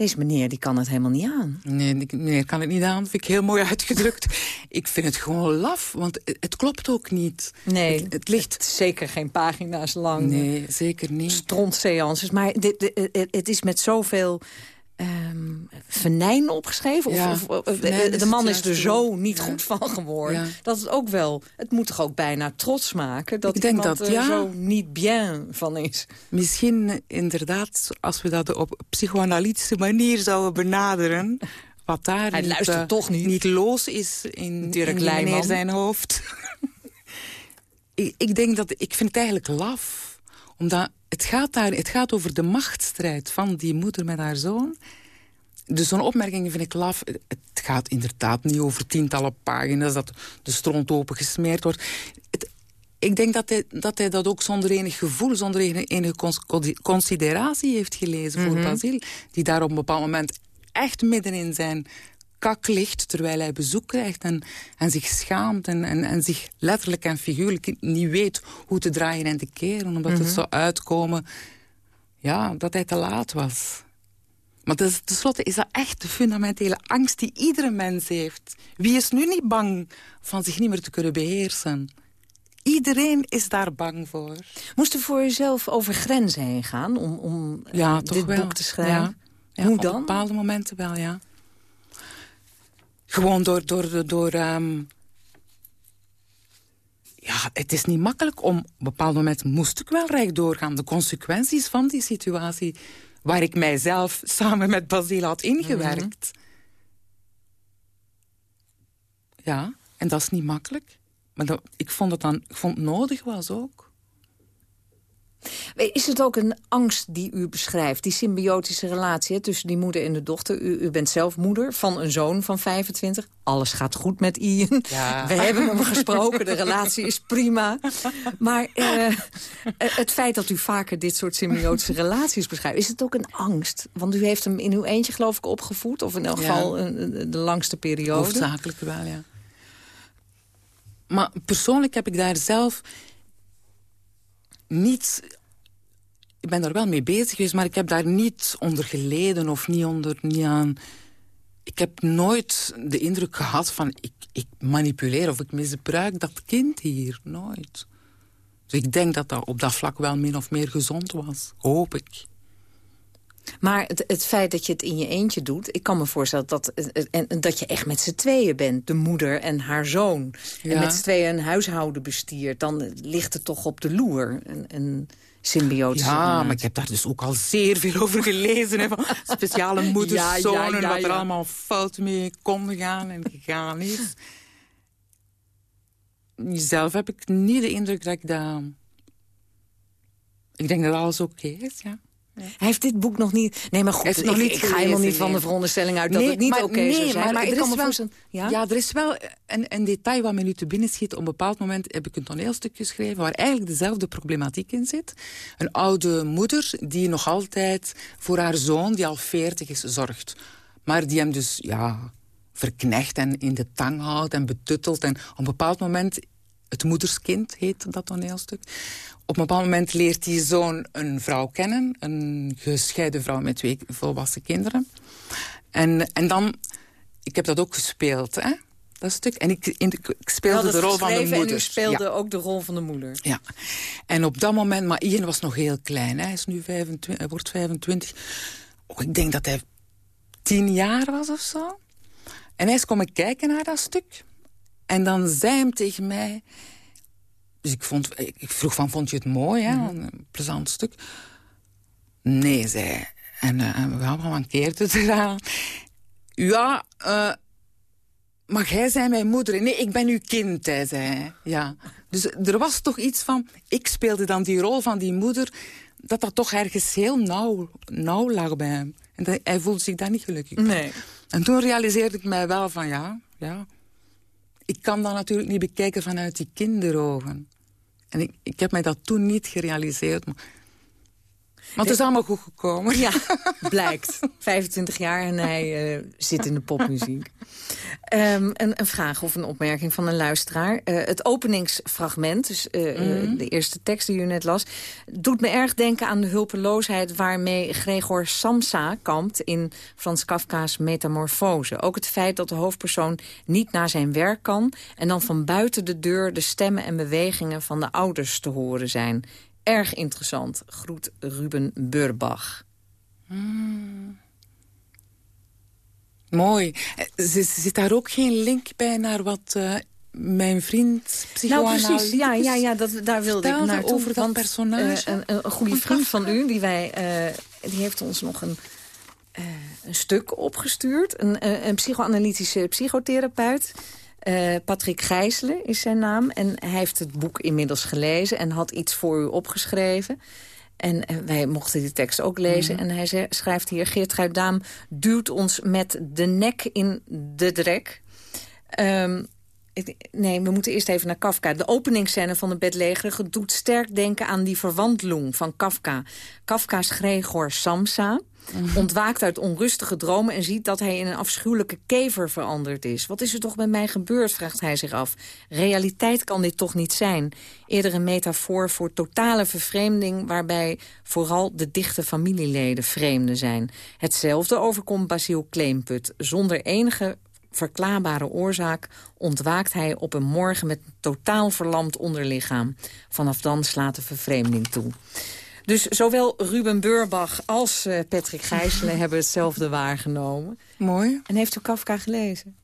Deze meneer die kan het helemaal niet aan. Nee, die meneer kan het niet aan. Vind ik heel mooi [laughs] uitgedrukt. ik vind het gewoon laf, want het, klopt ook niet. Nee, Het, het ligt... het zeker geen pagina's lang. Nee, zeker niet. Strontseances. Maar dit, dit- het, het is met zoveel ehm venijn opgeschreven. Of, Ja, of- of- venijn is de man is er zo niet Ja. goed van geworden. Ja. Dat het ook wel... Het moet toch ook bijna trots maken... dat Ik denk iemand dat, er zo niet bien van is. Misschien eh, inderdaad, als we dat op psychoanalytische manier zouden benaderen... wat daar Hij niet, luistert eh, toch niet. niet los is in, in zijn hoofd. [laughs] ik, ik denk dat... Ik vind het eigenlijk laf. Omdat het gaat, daar, het gaat over de machtsstrijd van die moeder met haar zoon... Dus zo'n opmerking vind ik laf. Het gaat inderdaad niet over tientallen pagina's... dat de stront open gesmeerd wordt. Het- ik denk dat hij, dat hij dat ook zonder enig gevoel... zonder enige, enige cons- consideratie heeft gelezen voor Mhm. Basile... die daar op een bepaald moment echt midden in zijn kak ligt... terwijl hij bezoek krijgt en, en zich schaamt... En, en, en zich letterlijk en figuurlijk niet weet hoe te draaien en te keren... omdat Mhm. het zou uitkomen ja, dat hij te laat was. Maar dus, tenslotte is dat echt de fundamentele angst die iedere mens heeft. Wie is nu niet bang van zich niet meer te kunnen beheersen? Iedereen is daar bang voor. Moest u voor uzelf over grenzen heen gaan om, om Ja, toch dit wel. boek te schrijven? Ja. Ja, Hoe Op dan? bepaalde momenten wel, ja. Gewoon door... door, door, door ehm, ja, het is niet makkelijk om... Op een bepaald moment moest ik wel recht doorgaan. De consequenties van die situatie... waar ik mijzelf [laughs] samen met Basile had ingewerkt. Ja, en dat is niet makkelijk. Maar dat, ik vond het dan ik vond het nodig was ook. Is het ook een angst die u beschrijft, die symbiotische relatie hè, tussen die moeder en de dochter? U, u bent zelf moeder van een zoon van 25. Alles gaat goed met Ian. Ja. [laughs] We hebben hem gesproken, de relatie is prima. Maar eh, het feit dat u vaker dit soort symbiotische relaties beschrijft... is het ook een angst? Want u heeft hem in uw eentje geloof ik opgevoed. Of in elk geval een- de langste periode. Hoofdzakelijk wel, ja. Maar persoonlijk heb ik daar zelf niet... Ik ben daar wel mee bezig geweest, maar ik heb daar niet onder geleden of niet onder... Niet aan... Ik heb nooit de indruk gehad van ik, ik manipuleer of ik misbruik dat kind hier. Nooit. Dus ik denk dat dat op dat vlak wel min of meer gezond was. Hoop ik. Maar het, het feit dat je het in je eentje doet... ik kan me voorstellen dat, en, dat je echt met z'n tweeën bent. De moeder en haar zoon. En met z'n tweeën een huishouden bestiert. Dan ligt het toch op de loer. Een, een symbiotische Ja, maar ik heb daar dus ook al zeer veel over gelezen. Hè, van speciale [laughs] moeders, Ja, zonen, ja, wat er allemaal fout mee kon gaan en gegaan is. Zelf heb ik niet de indruk dat ik dat... Ik denk dat alles oké is, ja. Hij heeft dit boek nog niet... Nee, maar goed, ik, ik, ga helemaal niet van de veronderstelling uit dat het niet oké okay zou zijn. Maar, ik kan me voorstellen... Ja? ja, er is wel een, een detail wat me nu te binnen schiet. Op een bepaald moment heb ik een toneelstuk geschreven... waar eigenlijk dezelfde problematiek in zit. Een oude moeder die nog altijd voor haar zoon, die al veertig is, zorgt. Maar die hem dus, ja, verknecht en in de tang houdt en betuttelt. En op een bepaald moment, het moederskind heet dat toneelstuk... Op een bepaald moment leert die zoon een vrouw kennen. Een gescheiden vrouw met twee volwassen kinderen. En, en dan... Ik heb dat ook gespeeld, hè? dat stuk. En ik, in, ik speelde de rol van de moeder. En u speelde ook de rol van de moeder. Ja. En op dat moment... Maar Ian was nog heel klein. Hè. Hij, is nu 25, hij wordt 25. Oh, ik denk dat hij tien jaar was of zo. En hij is komen kijken naar dat stuk. En dan zei hem tegen mij... Dus ik, vond, ik vroeg van, vond je het mooi, hè? Mhm. Een plezant stuk. Nee, zei En uh, we mankeert het eraan. Ja, uh, maar jij zei mijn moeder. Nee, ik ben uw kind, hij zei Ja. Dus er was toch iets van... Ik speelde dan die rol van die moeder... dat dat toch ergens heel nauw, nauw lag bij hem. En hij voelde zich daar niet gelukkig Nee. En toen realiseerde ik mij wel van ja, ja ik kan dat natuurlijk niet bekijken vanuit die kinderogen. En ik, ik heb mij dat toen niet gerealiseerd. Maar, maar het is allemaal goed gekomen. Ja, [laughs] blijkt. 25 jaar en hij uh, zit in de popmuziek. Um, een, een, vraag of een opmerking van een luisteraar. Uh, het openingsfragment, dus uh, mm. de eerste tekst die u net las... doet me erg denken aan de hulpeloosheid waarmee Gregor Samsa kampt... in Frans Kafka's Metamorfose. Ook het feit dat de hoofdpersoon niet naar zijn werk kan... en dan van buiten de deur de stemmen en bewegingen van de ouders te horen zijn. Erg interessant. Groet Ruben Burbach. Mm. Mooi. Eh, zit daar ook geen link bij naar wat uh, mijn vriend psychoanalyticus... Nou precies, ja, ja, ja dat, daar wilde ik naartoe. over dat personage. Uh, een, een, goede vriend van u, die, wij, uh, die heeft ons nog een, een stuk opgestuurd. Een, een psychoanalytische psychotherapeut. Patrick Gijselen is zijn naam. En hij heeft het boek inmiddels gelezen en had iets voor u opgeschreven. En eh, wij mochten die tekst ook lezen. Mhm. En hij schrijft hier... Geertruid Daam duwt ons met de nek in de drek. Um, nee, we moeten eerst even naar Kafka. De openingsscène van de bedlegerige doet sterk denken aan die verwantloeng van Kafka. Kafka's Gregor Samsa mhm. ontwaakt uit onrustige dromen... en ziet dat hij in een afschuwelijke kever veranderd is. Wat is er toch met mij gebeurd, vraagt hij zich af. Realiteit kan dit toch niet zijn? Eerder een metafoor voor totale vervreemding... waarbij vooral de dichte familieleden vreemden zijn. Hetzelfde overkomt Basil Kleemput. Zonder enige verklaarbare oorzaak ontwaakt hij op een morgen met een totaal verlamd onderlichaam. Vanaf dan slaat de vervreemding toe. Dus zowel Ruben Burbach als uh, Patrick Gijselen [laughs] hebben hetzelfde waargenomen. Mooi. En heeft u Kafka gelezen?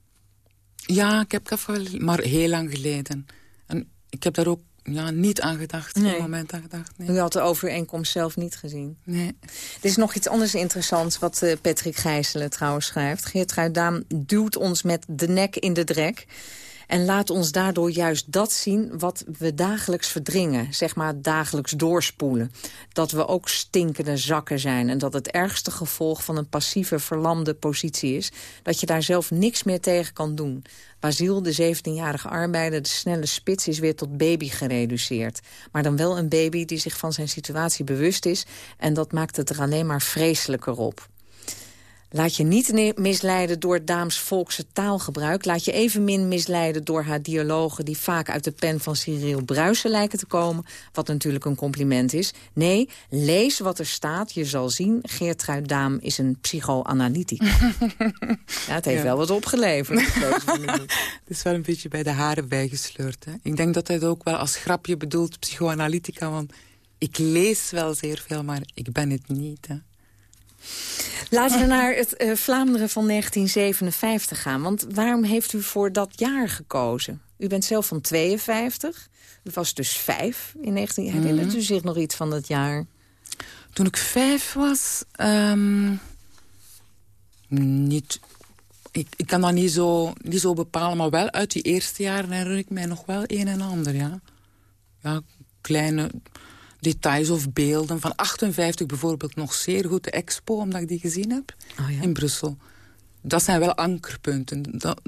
Ja, ik heb Kafka maar heel lang geleden. En ik heb daar ook ja, niet aan gedacht. Nee. Geen moment aan gedacht. Nee. U had de overeenkomst zelf niet gezien. Nee. Er is nog iets anders interessants wat uh, Patrick Gijselen trouwens schrijft. Geertruid Daam duwt ons met de nek in de drek. En laat ons daardoor juist dat zien wat we dagelijks verdringen. Zeg maar dagelijks doorspoelen. Dat we ook stinkende zakken zijn. En dat het ergste gevolg van een passieve, verlamde positie is... dat je daar zelf niks meer tegen kan doen. Basil, de 17-jarige arbeider, de snelle spits... is weer tot baby gereduceerd. Maar dan wel een baby die zich van zijn situatie bewust is... en dat maakt het er alleen maar vreselijker op. Laat je niet misleiden door Daams volkse taalgebruik. Laat je evenmin misleiden door haar dialogen... die vaak uit de pen van Cyril Bruisen lijken te komen. Wat natuurlijk een compliment is. Nee, lees wat er staat. Je zal zien, Geertruid Daam is een psychoanalytica. [laughs] ja, het heeft wel wat opgeleverd. [laughs] het is wel een beetje bij de haren bijgesleurd. Hè? Ik denk dat hij het ook wel als grapje bedoelt, psychoanalytica. Want ik lees wel zeer veel, maar ik ben het niet. Hè? Laten we naar het uh, Vlaanderen van 1957 gaan. Want waarom heeft u voor dat jaar gekozen? U bent zelf van 52. U was dus vijf in 19... Mm Herinnert u zich nog iets van dat jaar? Toen ik vijf was... Um, niet... Ik, ik kan dat niet zo, niet zo bepalen, maar wel uit die eerste jaren herinner ik mij nog wel een en ander, ja. Ja, kleine details of beelden. Van 58 bijvoorbeeld nog zeer goed de expo, omdat ik die gezien heb oh ja. in Brussel. Dat zijn wel ankerpunten. Dat,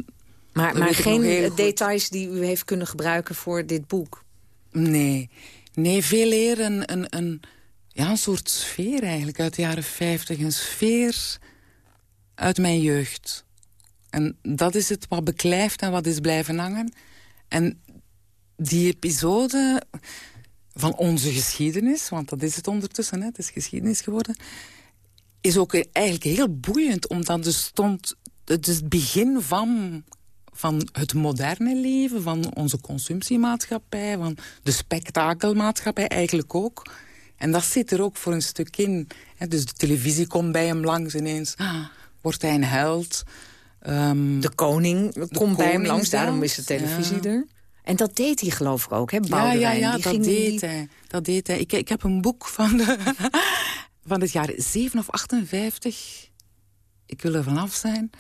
maar dat maar geen details die u heeft kunnen gebruiken voor dit boek? Nee, nee veel eer een, een, een, ja, een soort sfeer eigenlijk uit de jaren 50. Een sfeer uit mijn jeugd. En dat is het wat beklijft en wat is blijven hangen. En die episode van onze geschiedenis, want dat is het ondertussen, hè, het is geschiedenis geworden, is ook eigenlijk heel boeiend, omdat er stond, het is het begin van, van het moderne leven, van onze consumptiemaatschappij, van de spektakelmaatschappij eigenlijk ook. En dat zit er ook voor een stuk in. Hè, dus de televisie komt bij hem langs ineens, ah, wordt hij een held. Ehm, De koning komt bij hem langs, daarom is de televisie ja. er. En dat deed hij geloof ik ook, hè, Ja, ja, Boudewijn? ja Die dat ging deed die- hij. Dat deed hij. Ik, ik heb een boek van, de, [laughs] van het jaar 7 of 58. Ik wil er vanaf zijn.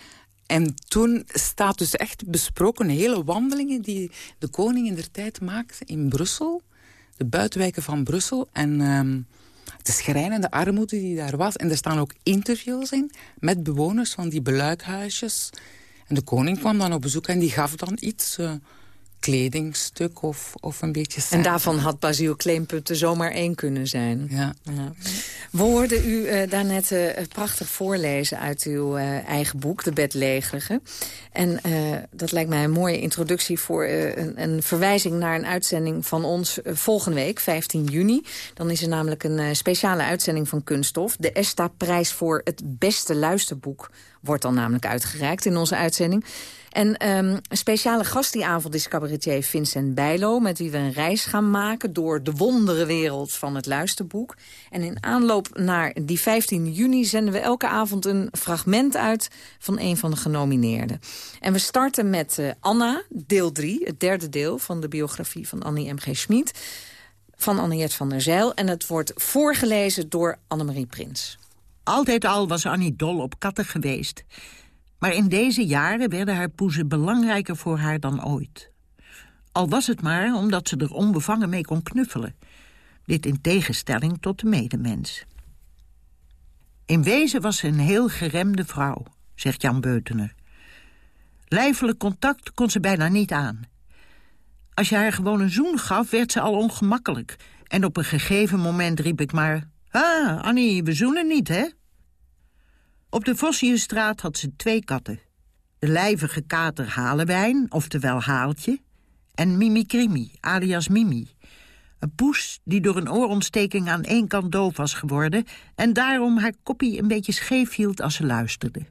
En toen staat dus echt besproken hele wandelingen die de koning in der tijd maakte in Brussel. De buitenwijken van Brussel. En ehm, de schrijnende armoede die daar was. En er staan ook interviews in met bewoners van die beluikhuisjes. En de koning kwam dan op bezoek en die gaf dan iets... eh, kledingstuk of, of een beetje... En daarvan had Basiel Kleempunt er zomaar één kunnen zijn. Ja. We hoorden u eh, daarnet eh, prachtig voorlezen uit uw eh, eigen boek, De Bedlegerige. En dat lijkt mij een mooie introductie voor een, een verwijzing naar een uitzending van ons volgende week, 15 juni. Dan is er namelijk een speciale uitzending van Kunststof. De ESTA-prijs voor het beste luisterboek wordt dan namelijk uitgereikt in onze uitzending. En ehm, een speciale gast die avond is cabaretier Vincent Bijlo... met wie we een reis gaan maken door de wonderenwereld van het luisterboek. En in aanloop naar die 15 juni zenden we elke avond een fragment uit... van een van de genomineerden. En we starten met eh, Anna, deel 3, het derde deel... van de biografie van Annie M.G. Schmid, van Anniette van der Zijl. En het wordt voorgelezen door Annemarie Prins. Altijd al was Annie dol op katten geweest. Maar in deze jaren werden haar poezen belangrijker voor haar dan ooit. Al was het maar omdat ze er onbevangen mee kon knuffelen. Dit in tegenstelling tot de medemens. In wezen was ze een heel geremde vrouw, zegt Jan Beutener. Lijfelijk contact kon ze bijna niet aan. Als je haar gewoon een zoen gaf, werd ze al ongemakkelijk. En op een gegeven moment riep ik maar... Ah, Annie, we zoenen niet, hè? Op de Vossiusstraat had ze twee katten. De lijvige kater Halewijn, oftewel Haaltje... en Mimi Krimi, alias Mimi. Een poes die door een oorontsteking aan één kant doof was geworden... en daarom haar koppie een beetje scheef hield als ze luisterde.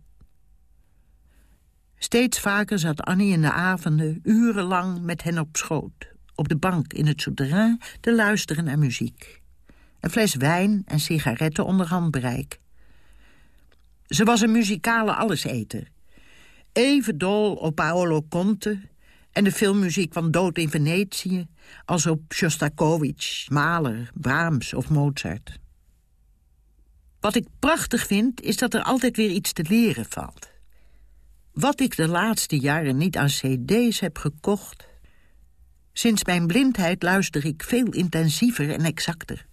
Steeds vaker zat Annie in de avonden urenlang met hen op schoot... op de bank in het souterrain te luisteren naar muziek. Een fles wijn en sigaretten onder handbereik. Ze was een muzikale alleseter. Even dol op Paolo Conte en de filmmuziek van Dood in Venetië... als op Shostakovich, Mahler, Brahms of Mozart. Wat ik prachtig vind, is dat er altijd weer iets te leren valt. Wat ik de laatste jaren niet aan cd's heb gekocht... Sinds mijn blindheid luister ik veel intensiever en exacter.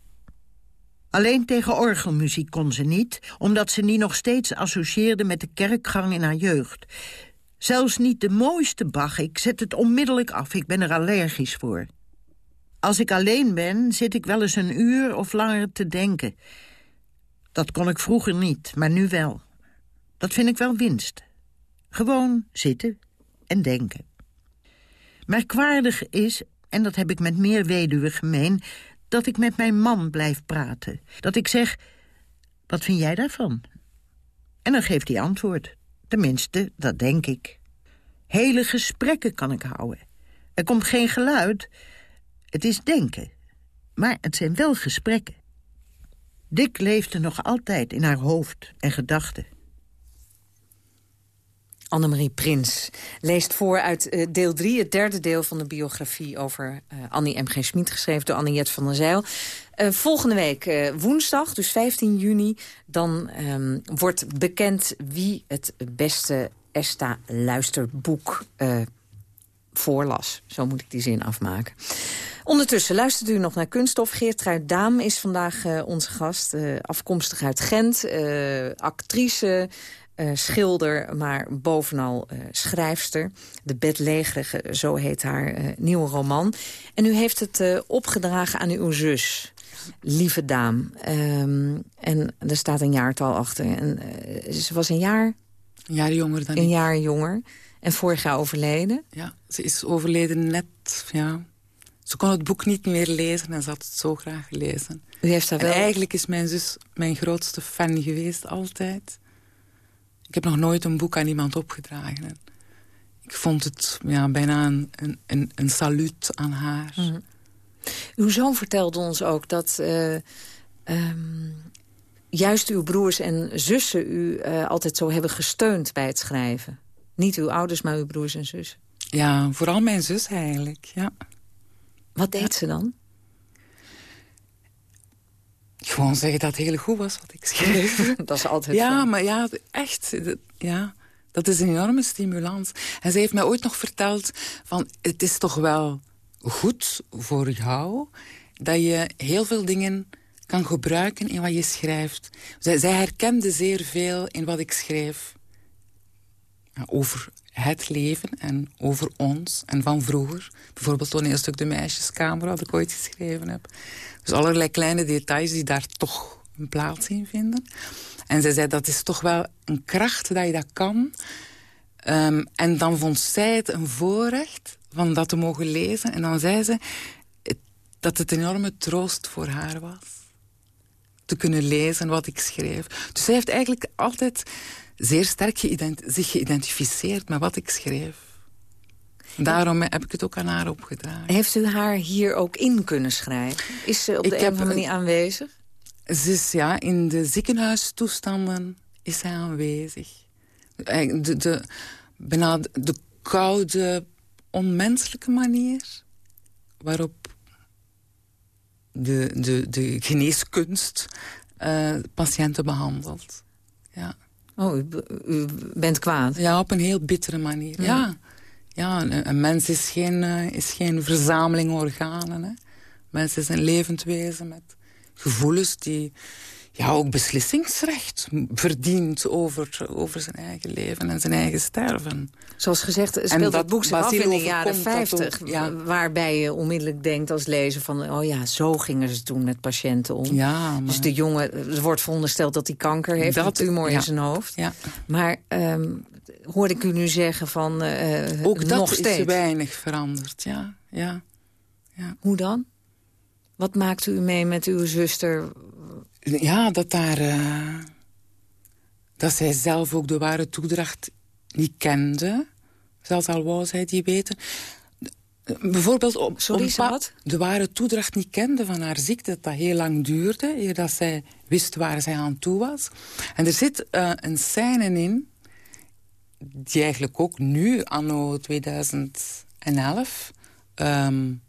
Alleen tegen orgelmuziek kon ze niet, omdat ze die nog steeds associeerde met de kerkgang in haar jeugd. Zelfs niet de mooiste Bach, ik zet het onmiddellijk af, ik ben er allergisch voor. Als ik alleen ben, zit ik wel eens een uur of langer te denken. Dat kon ik vroeger niet, maar nu wel. Dat vind ik wel winst. Gewoon zitten en denken. Merkwaardig is, en dat heb ik met meer weduwen gemeen... dat ik met mijn man blijf praten. Dat ik zeg, wat vind jij daarvan? En dan geeft hij antwoord. Tenminste, dat denk ik. Hele gesprekken kan ik houden. Er komt geen geluid. Het is denken. Maar het zijn wel gesprekken. Dick leefde nog altijd in haar hoofd en gedachten. Annemarie Prins leest voor uit eh, deel 3, het derde deel van de biografie over eh, Annie M.G. Schmid, geschreven door Anniette van der Zijl. Eh, volgende week woensdag, dus 15 juni, dan ehm, wordt bekend wie het beste ESTA-luisterboek voorlas. Zo moet ik die zin afmaken. Ondertussen luistert u nog naar Kunststof. Geertruid Daam is vandaag onze gast. Afkomstig uit Gent, actrice, schilder, maar bovenal schrijfster. De bedlegerige, zo heet haar nieuwe roman. En u heeft het opgedragen aan uw zus, Lieve Daam. Um, en er staat een jaartal achter. En, ze was een jaar... Een jaar jonger dan Een ik. jaar jonger. En vorig jaar overleden? Ja, ze is overleden net, ja, ze kon het boek niet meer lezen en ze had het zo graag gelezen. U heeft daar wel... En eigenlijk is mijn zus mijn grootste fan geweest, altijd. Ik heb nog nooit een boek aan iemand opgedragen. Ik vond het ja, bijna een, een, een saluut aan haar. Mm -hmm. Uw zoon vertelde ons ook dat uh, um, juist uw broers en zussen... u uh, altijd zo hebben gesteund bij het schrijven. Niet uw ouders, maar uw broers en zussen. Ja, vooral mijn zus eigenlijk, ja. Wat deed ja. ze dan? Gewoon zeggen dat het heel goed was wat ik schreef. [laughs] dat is altijd Ja, maar ja, echt. Ja, dat is een enorme stimulans. En ze heeft mij ooit nog verteld van... het is toch wel goed voor jou... dat je heel veel dingen kan gebruiken in wat je schrijft. Zij, zij herkende zeer veel in wat ik schreef. Over het leven en over ons en van vroeger. Bijvoorbeeld toneelstuk De Meisjeskamer, wat ik ooit geschreven heb. Dus allerlei kleine details die daar toch een plaats in vinden. En zij zei, dat is toch wel een kracht dat je dat kan. Um, en dan vond zij het een voorrecht van dat te mogen lezen. En dan zei ze dat het een enorme troost voor haar was. Te kunnen lezen wat ik schreef. Dus zij heeft eigenlijk altijd zeer sterk geïdent zich geïdentificeerd met wat ik schreef. Daarom heb ik het ook aan haar opgedragen. Heeft u haar hier ook in kunnen schrijven? Is ze op de ik een of andere manier aanwezig? Ze is, ja, in de ziekenhuistoestanden is zij aanwezig. De, de, bijna de koude, onmenselijke manier waarop de, de, de geneeskunst uh, patiënten behandelt. Ja. Oh, u, u, bent kwaad? Ja, op een heel bittere manier. Ja, ja. ja een, een, mens is geen, uh, is geen verzameling organen. Hè. Een mens is een levend wezen met gevoelens die ja, ook beslissingsrecht verdient over, over zijn eigen leven en zijn eigen sterven. Zoals gezegd, speelt het boek zich af in de jaren 50... Ook, ja. waarbij je onmiddellijk denkt als lezer van... oh ja, zo gingen ze toen met patiënten om. Ja, maar... Dus de jongen, er wordt verondersteld dat hij kanker heeft, dat, een tumor ja. in zijn hoofd. Ja. Maar um, hoorde ik u nu zeggen van uh, Ook dat nog steeds. is weinig veranderd, ja. ja. ja. Hoe dan? Wat maakt u mee met uw zuster ja, dat daar... Uh, dat zij zelf ook de ware toedracht niet kende. Zelfs al wou zij die weten. Bijvoorbeeld op, Sorry, op de ware toedracht niet kende van haar ziekte. Dat dat heel lang duurde, eer dat zij wist waar zij aan toe was. En er zit uh, een scène in... die eigenlijk ook nu, anno 2011... Um,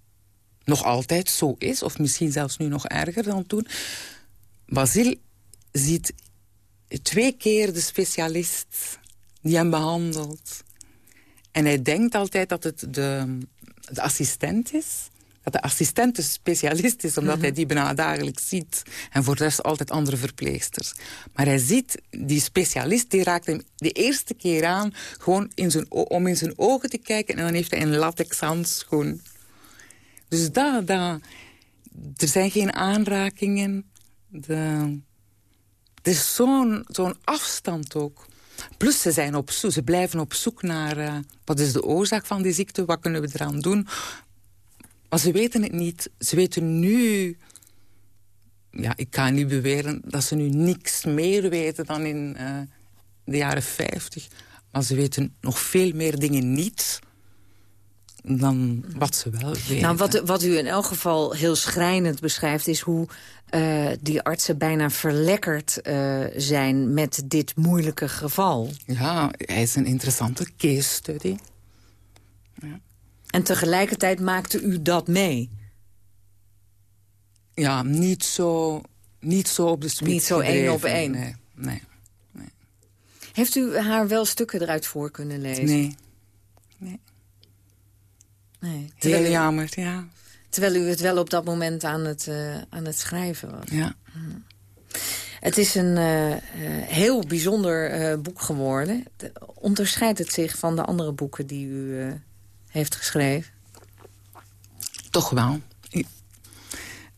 nog altijd zo is, of misschien zelfs nu nog erger dan toen... Basil ziet twee keer de specialist die hem behandelt. En hij denkt altijd dat het de, de assistent is. Dat de assistent de specialist is, omdat hij die bijna dagelijks ziet. En voor de rest altijd andere verpleegsters. Maar hij ziet, die specialist die raakt hem de eerste keer aan... gewoon in zijn, om in zijn ogen te kijken. En dan heeft hij een latex handschoen. Dus dat, dat, er zijn geen aanrakingen... De, er is zo'n afstand ook. Plus ze, zijn op zoek, ze blijven op zoek naar... Uh, wat is de oorzaak van die ziekte, wat kunnen we eraan doen. Maar ze weten het niet. Ze weten nu... Ja, ik kan niet beweren dat ze nu niks meer weten dan in uh, de jaren 50. Maar ze weten nog veel meer dingen niet dan wat ze wel. Nou, wat, wat u in elk geval heel schrijnend beschrijft... is hoe uh, die artsen bijna verlekkerd uh, zijn met dit moeilijke geval. Ja, hij is een interessante case study. Ja. En tegelijkertijd maakte u dat mee? Ja, niet zo, niet zo op de spits Niet zo één op één? Nee, nee, nee. Heeft u haar wel stukken eruit voor kunnen lezen? Nee. nee. Nee. Heel jammer, ja. Terwijl u het wel op dat moment aan het, uh, aan het schrijven was. Ja. Het is een uh, heel bijzonder boek geworden. Onderscheidt het zich van de andere boeken die u heeft geschreven? Toch wel.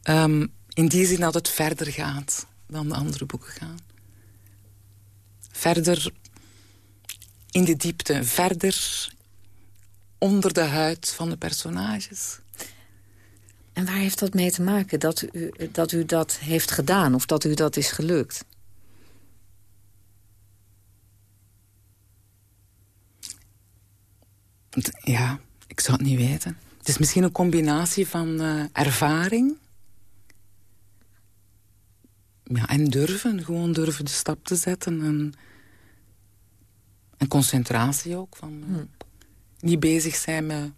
Um, in die zin dat het verder gaat dan de andere boeken gaan. Verder in de diepte, verder onder de huid van de personages. En waar heeft dat mee te maken, dat u, dat u dat heeft gedaan... of dat u dat is gelukt? Ja, ik zou het niet weten. Het is misschien een combinatie van uh, ervaring... Ja, en durven, gewoon durven de stap te zetten. En, en concentratie ook. Van, uh, Niet bezig zijn met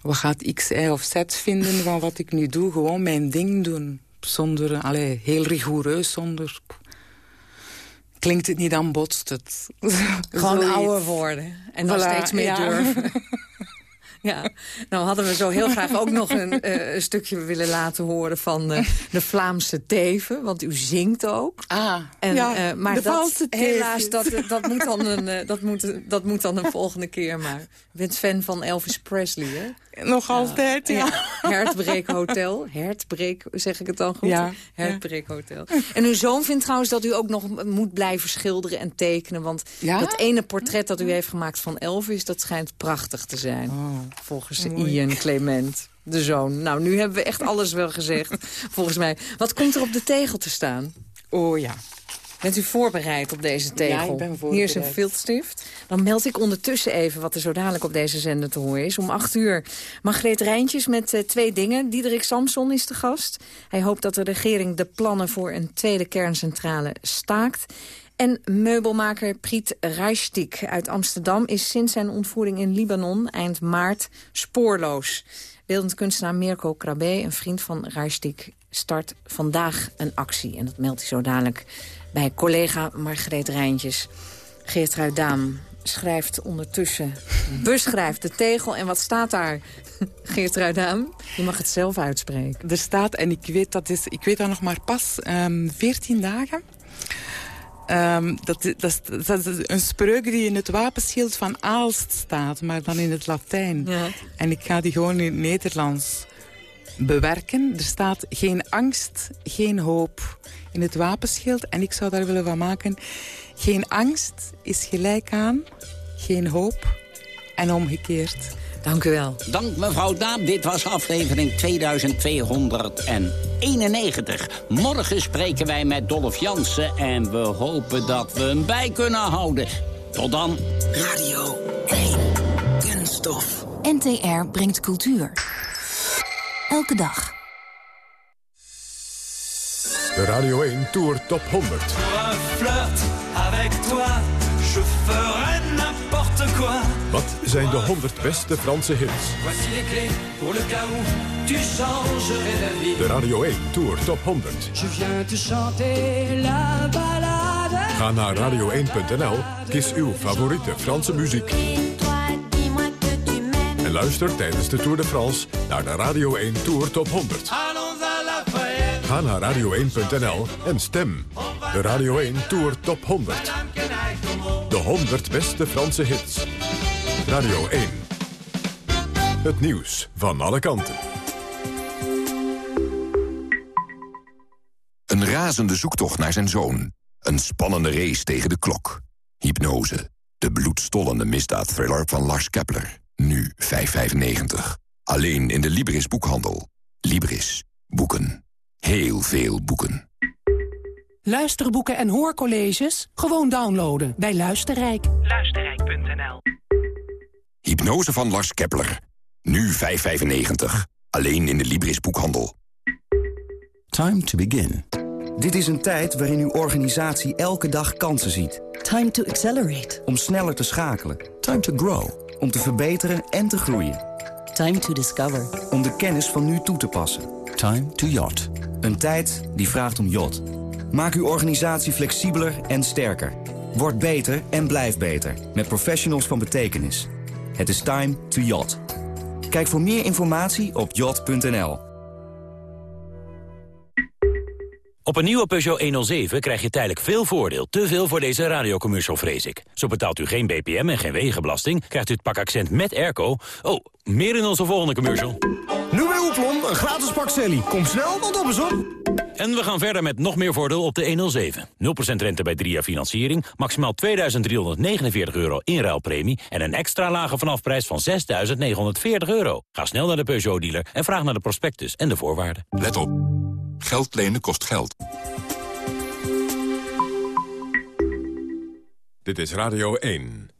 wat gaat X, Y of Z vinden van wat ik nu doe. Gewoon mijn ding doen. Zonder, allee, heel rigoureus, zonder... Klinkt het niet, dan botst het. [laughs] Gewoon ouder worden. En dan steeds meer durven. [laughs] Ja, nou hadden we zo heel graag ook nog een, uh, een stukje willen laten horen van uh, de Vlaamse teven. Want u zingt ook. Ah, en, ja, uh, maar de dat, helaas, dat, dat, moet dan een, dat, moet, dat moet dan een volgende keer maar. U bent fan van Elvis Presley, hè? Nog altijd, ja. ja. Hertbreek Hotel. Hertbreek, zeg ik het dan goed? Ja. Hertbreek Hotel. En uw zoon vindt trouwens dat u ook nog moet blijven schilderen en tekenen. Want ja? dat ene portret dat u heeft gemaakt van Elvis... dat schijnt prachtig te zijn. Oh, volgens Ian Clement, de zoon. Nou, nu hebben we echt alles wel gezegd, [laughs] volgens mij. Wat komt er op de tegel te staan? Oh ja. Bent u voorbereid op deze tegel? Ja, ik ben voorbereid. Hier is een viltstift. Dan meld ik ondertussen even wat er zo dadelijk op deze zender te horen is. Om acht uur Margreet Rijntjes met uh, twee dingen. Diederik Samson is de gast. Hij hoopt dat de regering de plannen voor een tweede kerncentrale staakt. En meubelmaker Priet Rijstik uit Amsterdam is sinds zijn ontvoering in Libanon eind maart spoorloos. Beeldend kunstenaar Mirko Krabbe, een vriend van Rijstik, start vandaag een actie. En dat meldt hij zo dadelijk bij collega Margreet Rijntjes. Geertrui Daam schrijft ondertussen, [laughs] beschrijft de tegel. En wat staat daar, Geertrui Daam? Je mag het zelf uitspreken. Er staat, en ik weet dat, is, ik weet dat nog maar pas, um, 14 dagen... Um, dat, dat, dat, is een spreuk die in het wapenschild van Aalst staat, maar dan in het Latijn. Ja. En ik ga die gewoon in het Nederlands bewerken. Er staat geen angst, geen hoop in het wapenschild. En ik zou daar willen van maken... geen angst is gelijk aan, geen hoop en omgekeerd. Dank u wel. Dank mevrouw Daam. Dit was aflevering 2291. Morgen spreken wij met Dolph Jansen en we hopen dat we hem bij kunnen houden. Tot dan. Radio 1. Kunststof. NTR brengt cultuur. Elke dag. De Radio 1 Tour Top 100. flirt avec toi, je ferai. Wat zijn de 100 beste Franse hits? De Radio 1 Tour Top 100. Je viens te chanter la balade. Ga naar radio1.nl, kies uw favoriete Franse muziek. En luister tijdens de Tour de France naar de Radio 1 Tour Top 100. Allons à la fête. Ga naar radio1.nl en stem. De Radio 1 Tour Top 100. De 100 beste Franse hits. Radio 1. Het nieuws van alle kanten. Een razende zoektocht naar zijn zoon. Een spannende race tegen de klok. Hypnose. De bloedstollende misdaadthriller van Lars Kepler. Nu 5,95. Alleen in de Libris boekhandel. Libris. Boeken. Heel veel boeken. Luisterboeken en hoorcolleges? Gewoon downloaden bij Luisterrijk. Luisterrijk.nl Hypnose van Lars Kepler. Nu 5,95. Alleen in de Libris boekhandel. Time to begin. Dit is een tijd waarin uw organisatie elke dag kansen ziet. Time to accelerate. Om sneller te schakelen. Time to grow. Om te verbeteren en te groeien. Time to discover. Om de kennis van nu toe te passen. Time to yacht. Een tijd die vraagt om yacht. Maak uw organisatie flexibeler en sterker. Word beter en blijf beter. Met professionals van betekenis. Het is time to yacht. Kijk voor meer informatie op jot.nl. Op een nieuwe Peugeot 107 krijg je tijdelijk veel voordeel. Te veel voor deze radiocommercial, vrees ik. Zo betaalt u geen BPM en geen wegenbelasting. Krijgt u het pak accent met airco. Oh, meer in onze volgende commercial. Nu bij Oeklon, een gratis pak Sally. Kom snel, want op is op. En we gaan verder met nog meer voordeel op de 107. 0% rente bij 3 jaar financiering, maximaal 2.349 euro inruilpremie... en een extra lage vanafprijs van 6.940 euro. Ga snel naar de Peugeot-dealer en vraag naar de prospectus en de voorwaarden. Let op. Geld lenen kost geld. Dit is Radio 1.